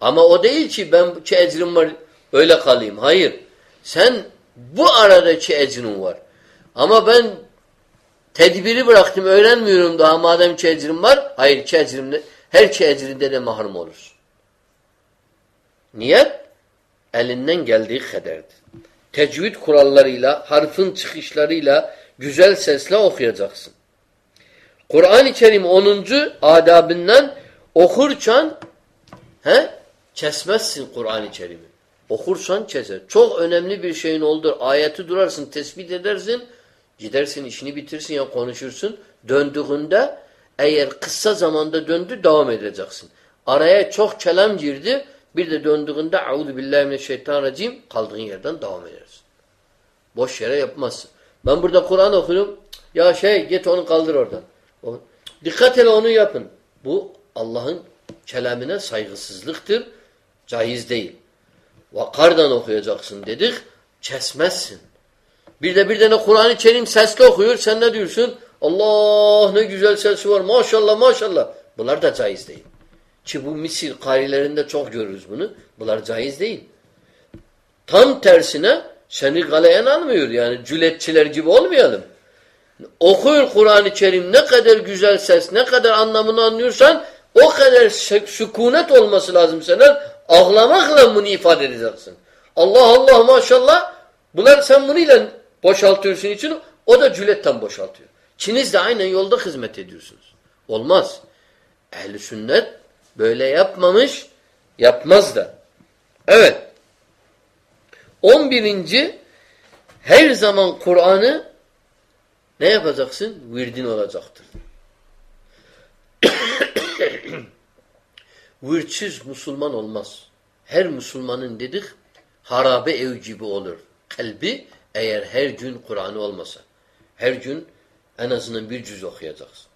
Ama o değil ki ben iki ecrim var öyle kalayım. Hayır. Sen bu arada iki ecrin var. Ama ben tedbiri bıraktım, öğrenmiyorum daha madem ecrim var. Hayır ecrimde, her ecride de mahrum olursun. Niyet elinden geldiği kadardır. Tecvid kurallarıyla, harfin çıkışlarıyla güzel sesle okuyacaksın. Kur'an-ı Kerim 10. adabından okurken he, kesmezsin Kur'an-ı Kerim'i. Okursan keser. Çok önemli bir şeyin oldur. Ayeti durarsın, tespit edersin, gidersin, işini bitirsin ya konuşursun. Döndüğünde eğer kısa zamanda döndü devam edeceksin. Araya çok kelam girdi. Bir de döndüğünde Euzu billahi mineşşeytanirracim kaldığın yerden devam edersin. Boş yere yapmazsın. Ben burada Kur'an okuyorum. Ya şey git onu kaldır oradan. Dikkat ele onu yapın. Bu Allah'ın kelamine saygısızlıktır. Caiz değil. Vakardan okuyacaksın dedik. Kesmezsin. Bir de bir tane Kur'an-ı Kerim sesli okuyor. Sen ne diyorsun? Allah ne güzel sesi var. Maşallah maşallah. Bunlar da caiz değil. Ki bu Misir karilerinde çok görürüz bunu. Bunlar caiz değil. Tam tersine seni galeyen almıyor. Yani cületçiler gibi olmayalım. Okuyor Kur'an-ı Kerim ne kadar güzel ses, ne kadar anlamını anlıyorsan o kadar sükunet olması lazım senin. Ağlamakla bunu ifade edeceksin. Allah Allah maşallah bunlar sen bunu ile boşaltıyorsun için o da cületten boşaltıyor. Çiniz de aynen yolda hizmet ediyorsunuz. Olmaz. Ehli sünnet böyle yapmamış, yapmaz da. Evet. On birinci her zaman Kur'an'ı ne yapacaksın? Virdin olacaktır. Virtsiz Müslüman olmaz. Her Müslümanın dedik harabe ev gibi olur. Kalbi eğer her gün Kur'an'ı olmasa. Her gün en azından bir cüz okuyacaksın.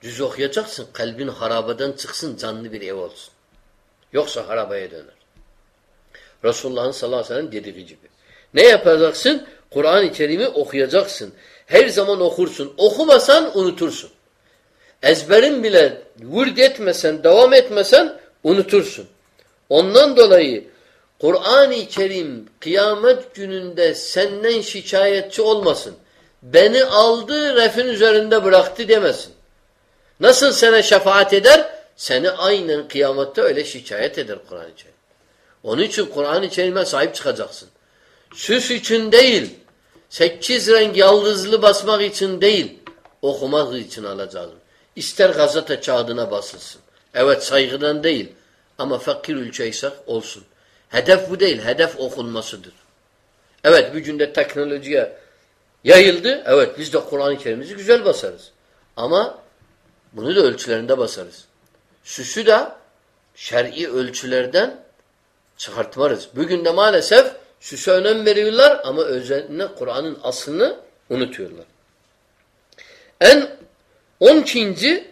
Cüz okuyacaksın. Kalbin harabadan çıksın canlı bir ev olsun. Yoksa harabaya döner. Resulullah'ın sallallahu aleyhi ve sellem dediği gibi. Ne yapacaksın? Kur'an-ı Kerim'i okuyacaksın. Her zaman okursun. Okumasan unutursun. Ezberin bile vurd etmesen, devam etmesen unutursun. Ondan dolayı Kur'an-ı Kerim kıyamet gününde senden şikayetçi olmasın. beni aldı refin üzerinde bıraktı demesin. Nasıl sana şefaat eder? Seni aynen kıyamette öyle şikayet eder Kur'an-ı Kerim. Onun için Kur'an-ı Kerim'e sahip çıkacaksın. Süs için değil, sekiz renk yaldızlı basmak için değil, okumak için alacağım. İster gazete kağıdına basılsın. Evet saygıdan değil ama fakir ülkeysek olsun. Hedef bu değil, hedef okunmasıdır. Evet bir günde teknolojiye yayıldı. Evet biz de Kur'an-ı Kerim'imizi güzel basarız. Ama bunu da ölçülerinde basarız. Süsü de şer'i ölçülerden çıkartmarız. Bugün de maalesef süse önem veriyorlar ama özellikle Kur'an'ın aslını unutuyorlar. En 12.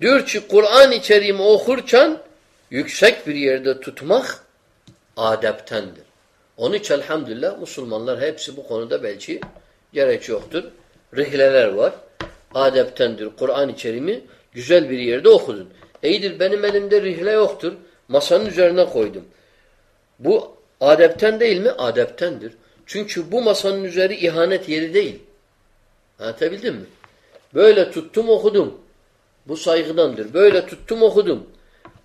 diyor ki Kur'an-ı Kerim'i okurken yüksek bir yerde tutmak adeptendir. Onun için elhamdülillah Müslümanlar hepsi bu konuda belki gerek yoktur. Rihleler var. Adeptendir. Kur'an-ı Kerim'i güzel bir yerde okudun. İyidir benim elimde rihle yoktur. Masanın üzerine koydum. Bu adepten değil mi? Adeptendir. Çünkü bu masanın üzeri ihanet yeri değil. Anlatabildim mi? Böyle tuttum okudum. Bu saygıdandır. Böyle tuttum okudum.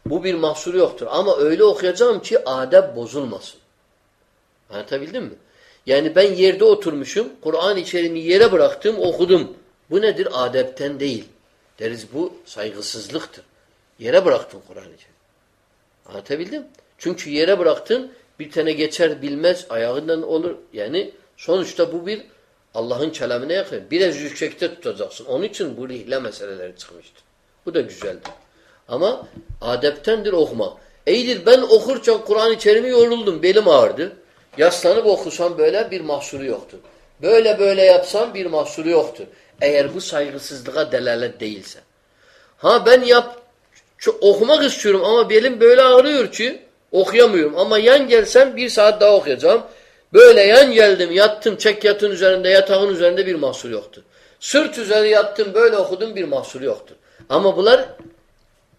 Bu bir mahsuru yoktur. Ama öyle okuyacağım ki adep bozulmasın. Anlatabildim mi? Yani ben yerde oturmuşum. Kur'an-ı yere bıraktım, okudum. Bu nedir? Adepten değil. Deriz bu saygısızlıktır. Yere bıraktın Kur'an-ı Kerim. Anlatabildim? Çünkü yere bıraktın bir tane geçer bilmez ayağından olur. Yani sonuçta bu bir Allah'ın kelamına yakın. Biraz yüksekte tutacaksın. Onun için bu rihle meseleleri çıkmıştır. Bu da güzeldir. Ama adeptendir okuma. İyidir ben okurken Kur'an-ı Kerim'i yoruldum. Belim ağrıdı. Yaslanıp okusam böyle bir mahsuru yoktur. Böyle böyle yapsam bir mahsuru yoktur. Eğer bu saygısızlığa delalet değilse. Ha ben yap okumak istiyorum ama belim böyle ağrıyor ki okuyamıyorum. Ama yan gelsem bir saat daha okuyacağım. Böyle yan geldim yattım çek yatın üzerinde yatağın üzerinde bir mahsur yoktu. Sırt üzeri yattım böyle okudum bir mahsur yoktu. Ama bunlar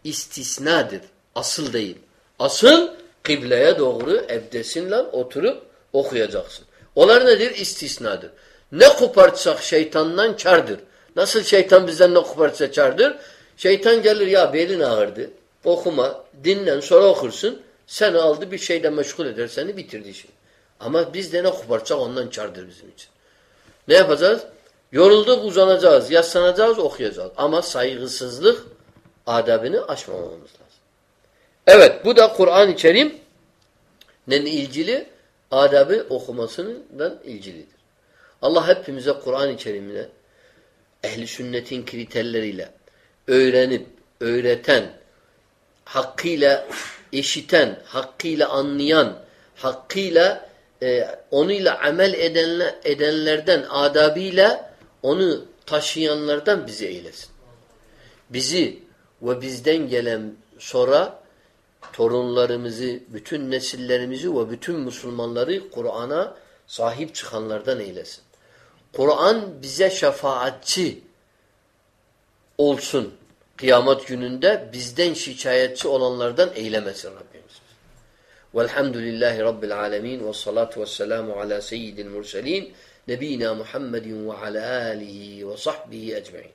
istisnadır. Asıl değil. Asıl kıbleye doğru evdesinle oturup okuyacaksın. Onlar nedir? İstisnadır. Ne kopartsak şeytandan kardır. Nasıl şeytan bizden ne kopartsa kardır? Şeytan gelir ya belin ağırdı. Okuma, dinlen sonra okursun. Seni aldı bir şeyle meşgul eder seni bitirdi işini. Ama biz de ne kopartsak ondan kardır bizim için. Ne yapacağız? Yorulduk uzanacağız, yaslanacağız, okuyacağız. Ama saygısızlık adabını aşmamamız lazım. Evet bu da Kur'an-ı Kerim'le ilgili adabı okumasından ilgilidir. Allah hepimize Kur'an-ı Kerim'le ehli sünnetin kriterleriyle öğrenip, öğreten, hakkıyla eşiten, hakkıyla anlayan, hakkıyla e, onuyla amel edenler, edenlerden, adabıyla onu taşıyanlardan bizi eylesin. Bizi ve bizden gelen sonra torunlarımızı, bütün nesillerimizi ve bütün Müslümanları Kur'an'a sahip çıkanlardan eylesin. Kur'an bize şefaatçi olsun. Kıyamet gününde bizden şikayetçi olanlardan eylemesin Rabbimiz. Velhamdülillahi Rabbil alemin ve salatu ve selamu ala seyyidil murselin nebina Muhammedin ve ala alihi ve sahbihi ecmain.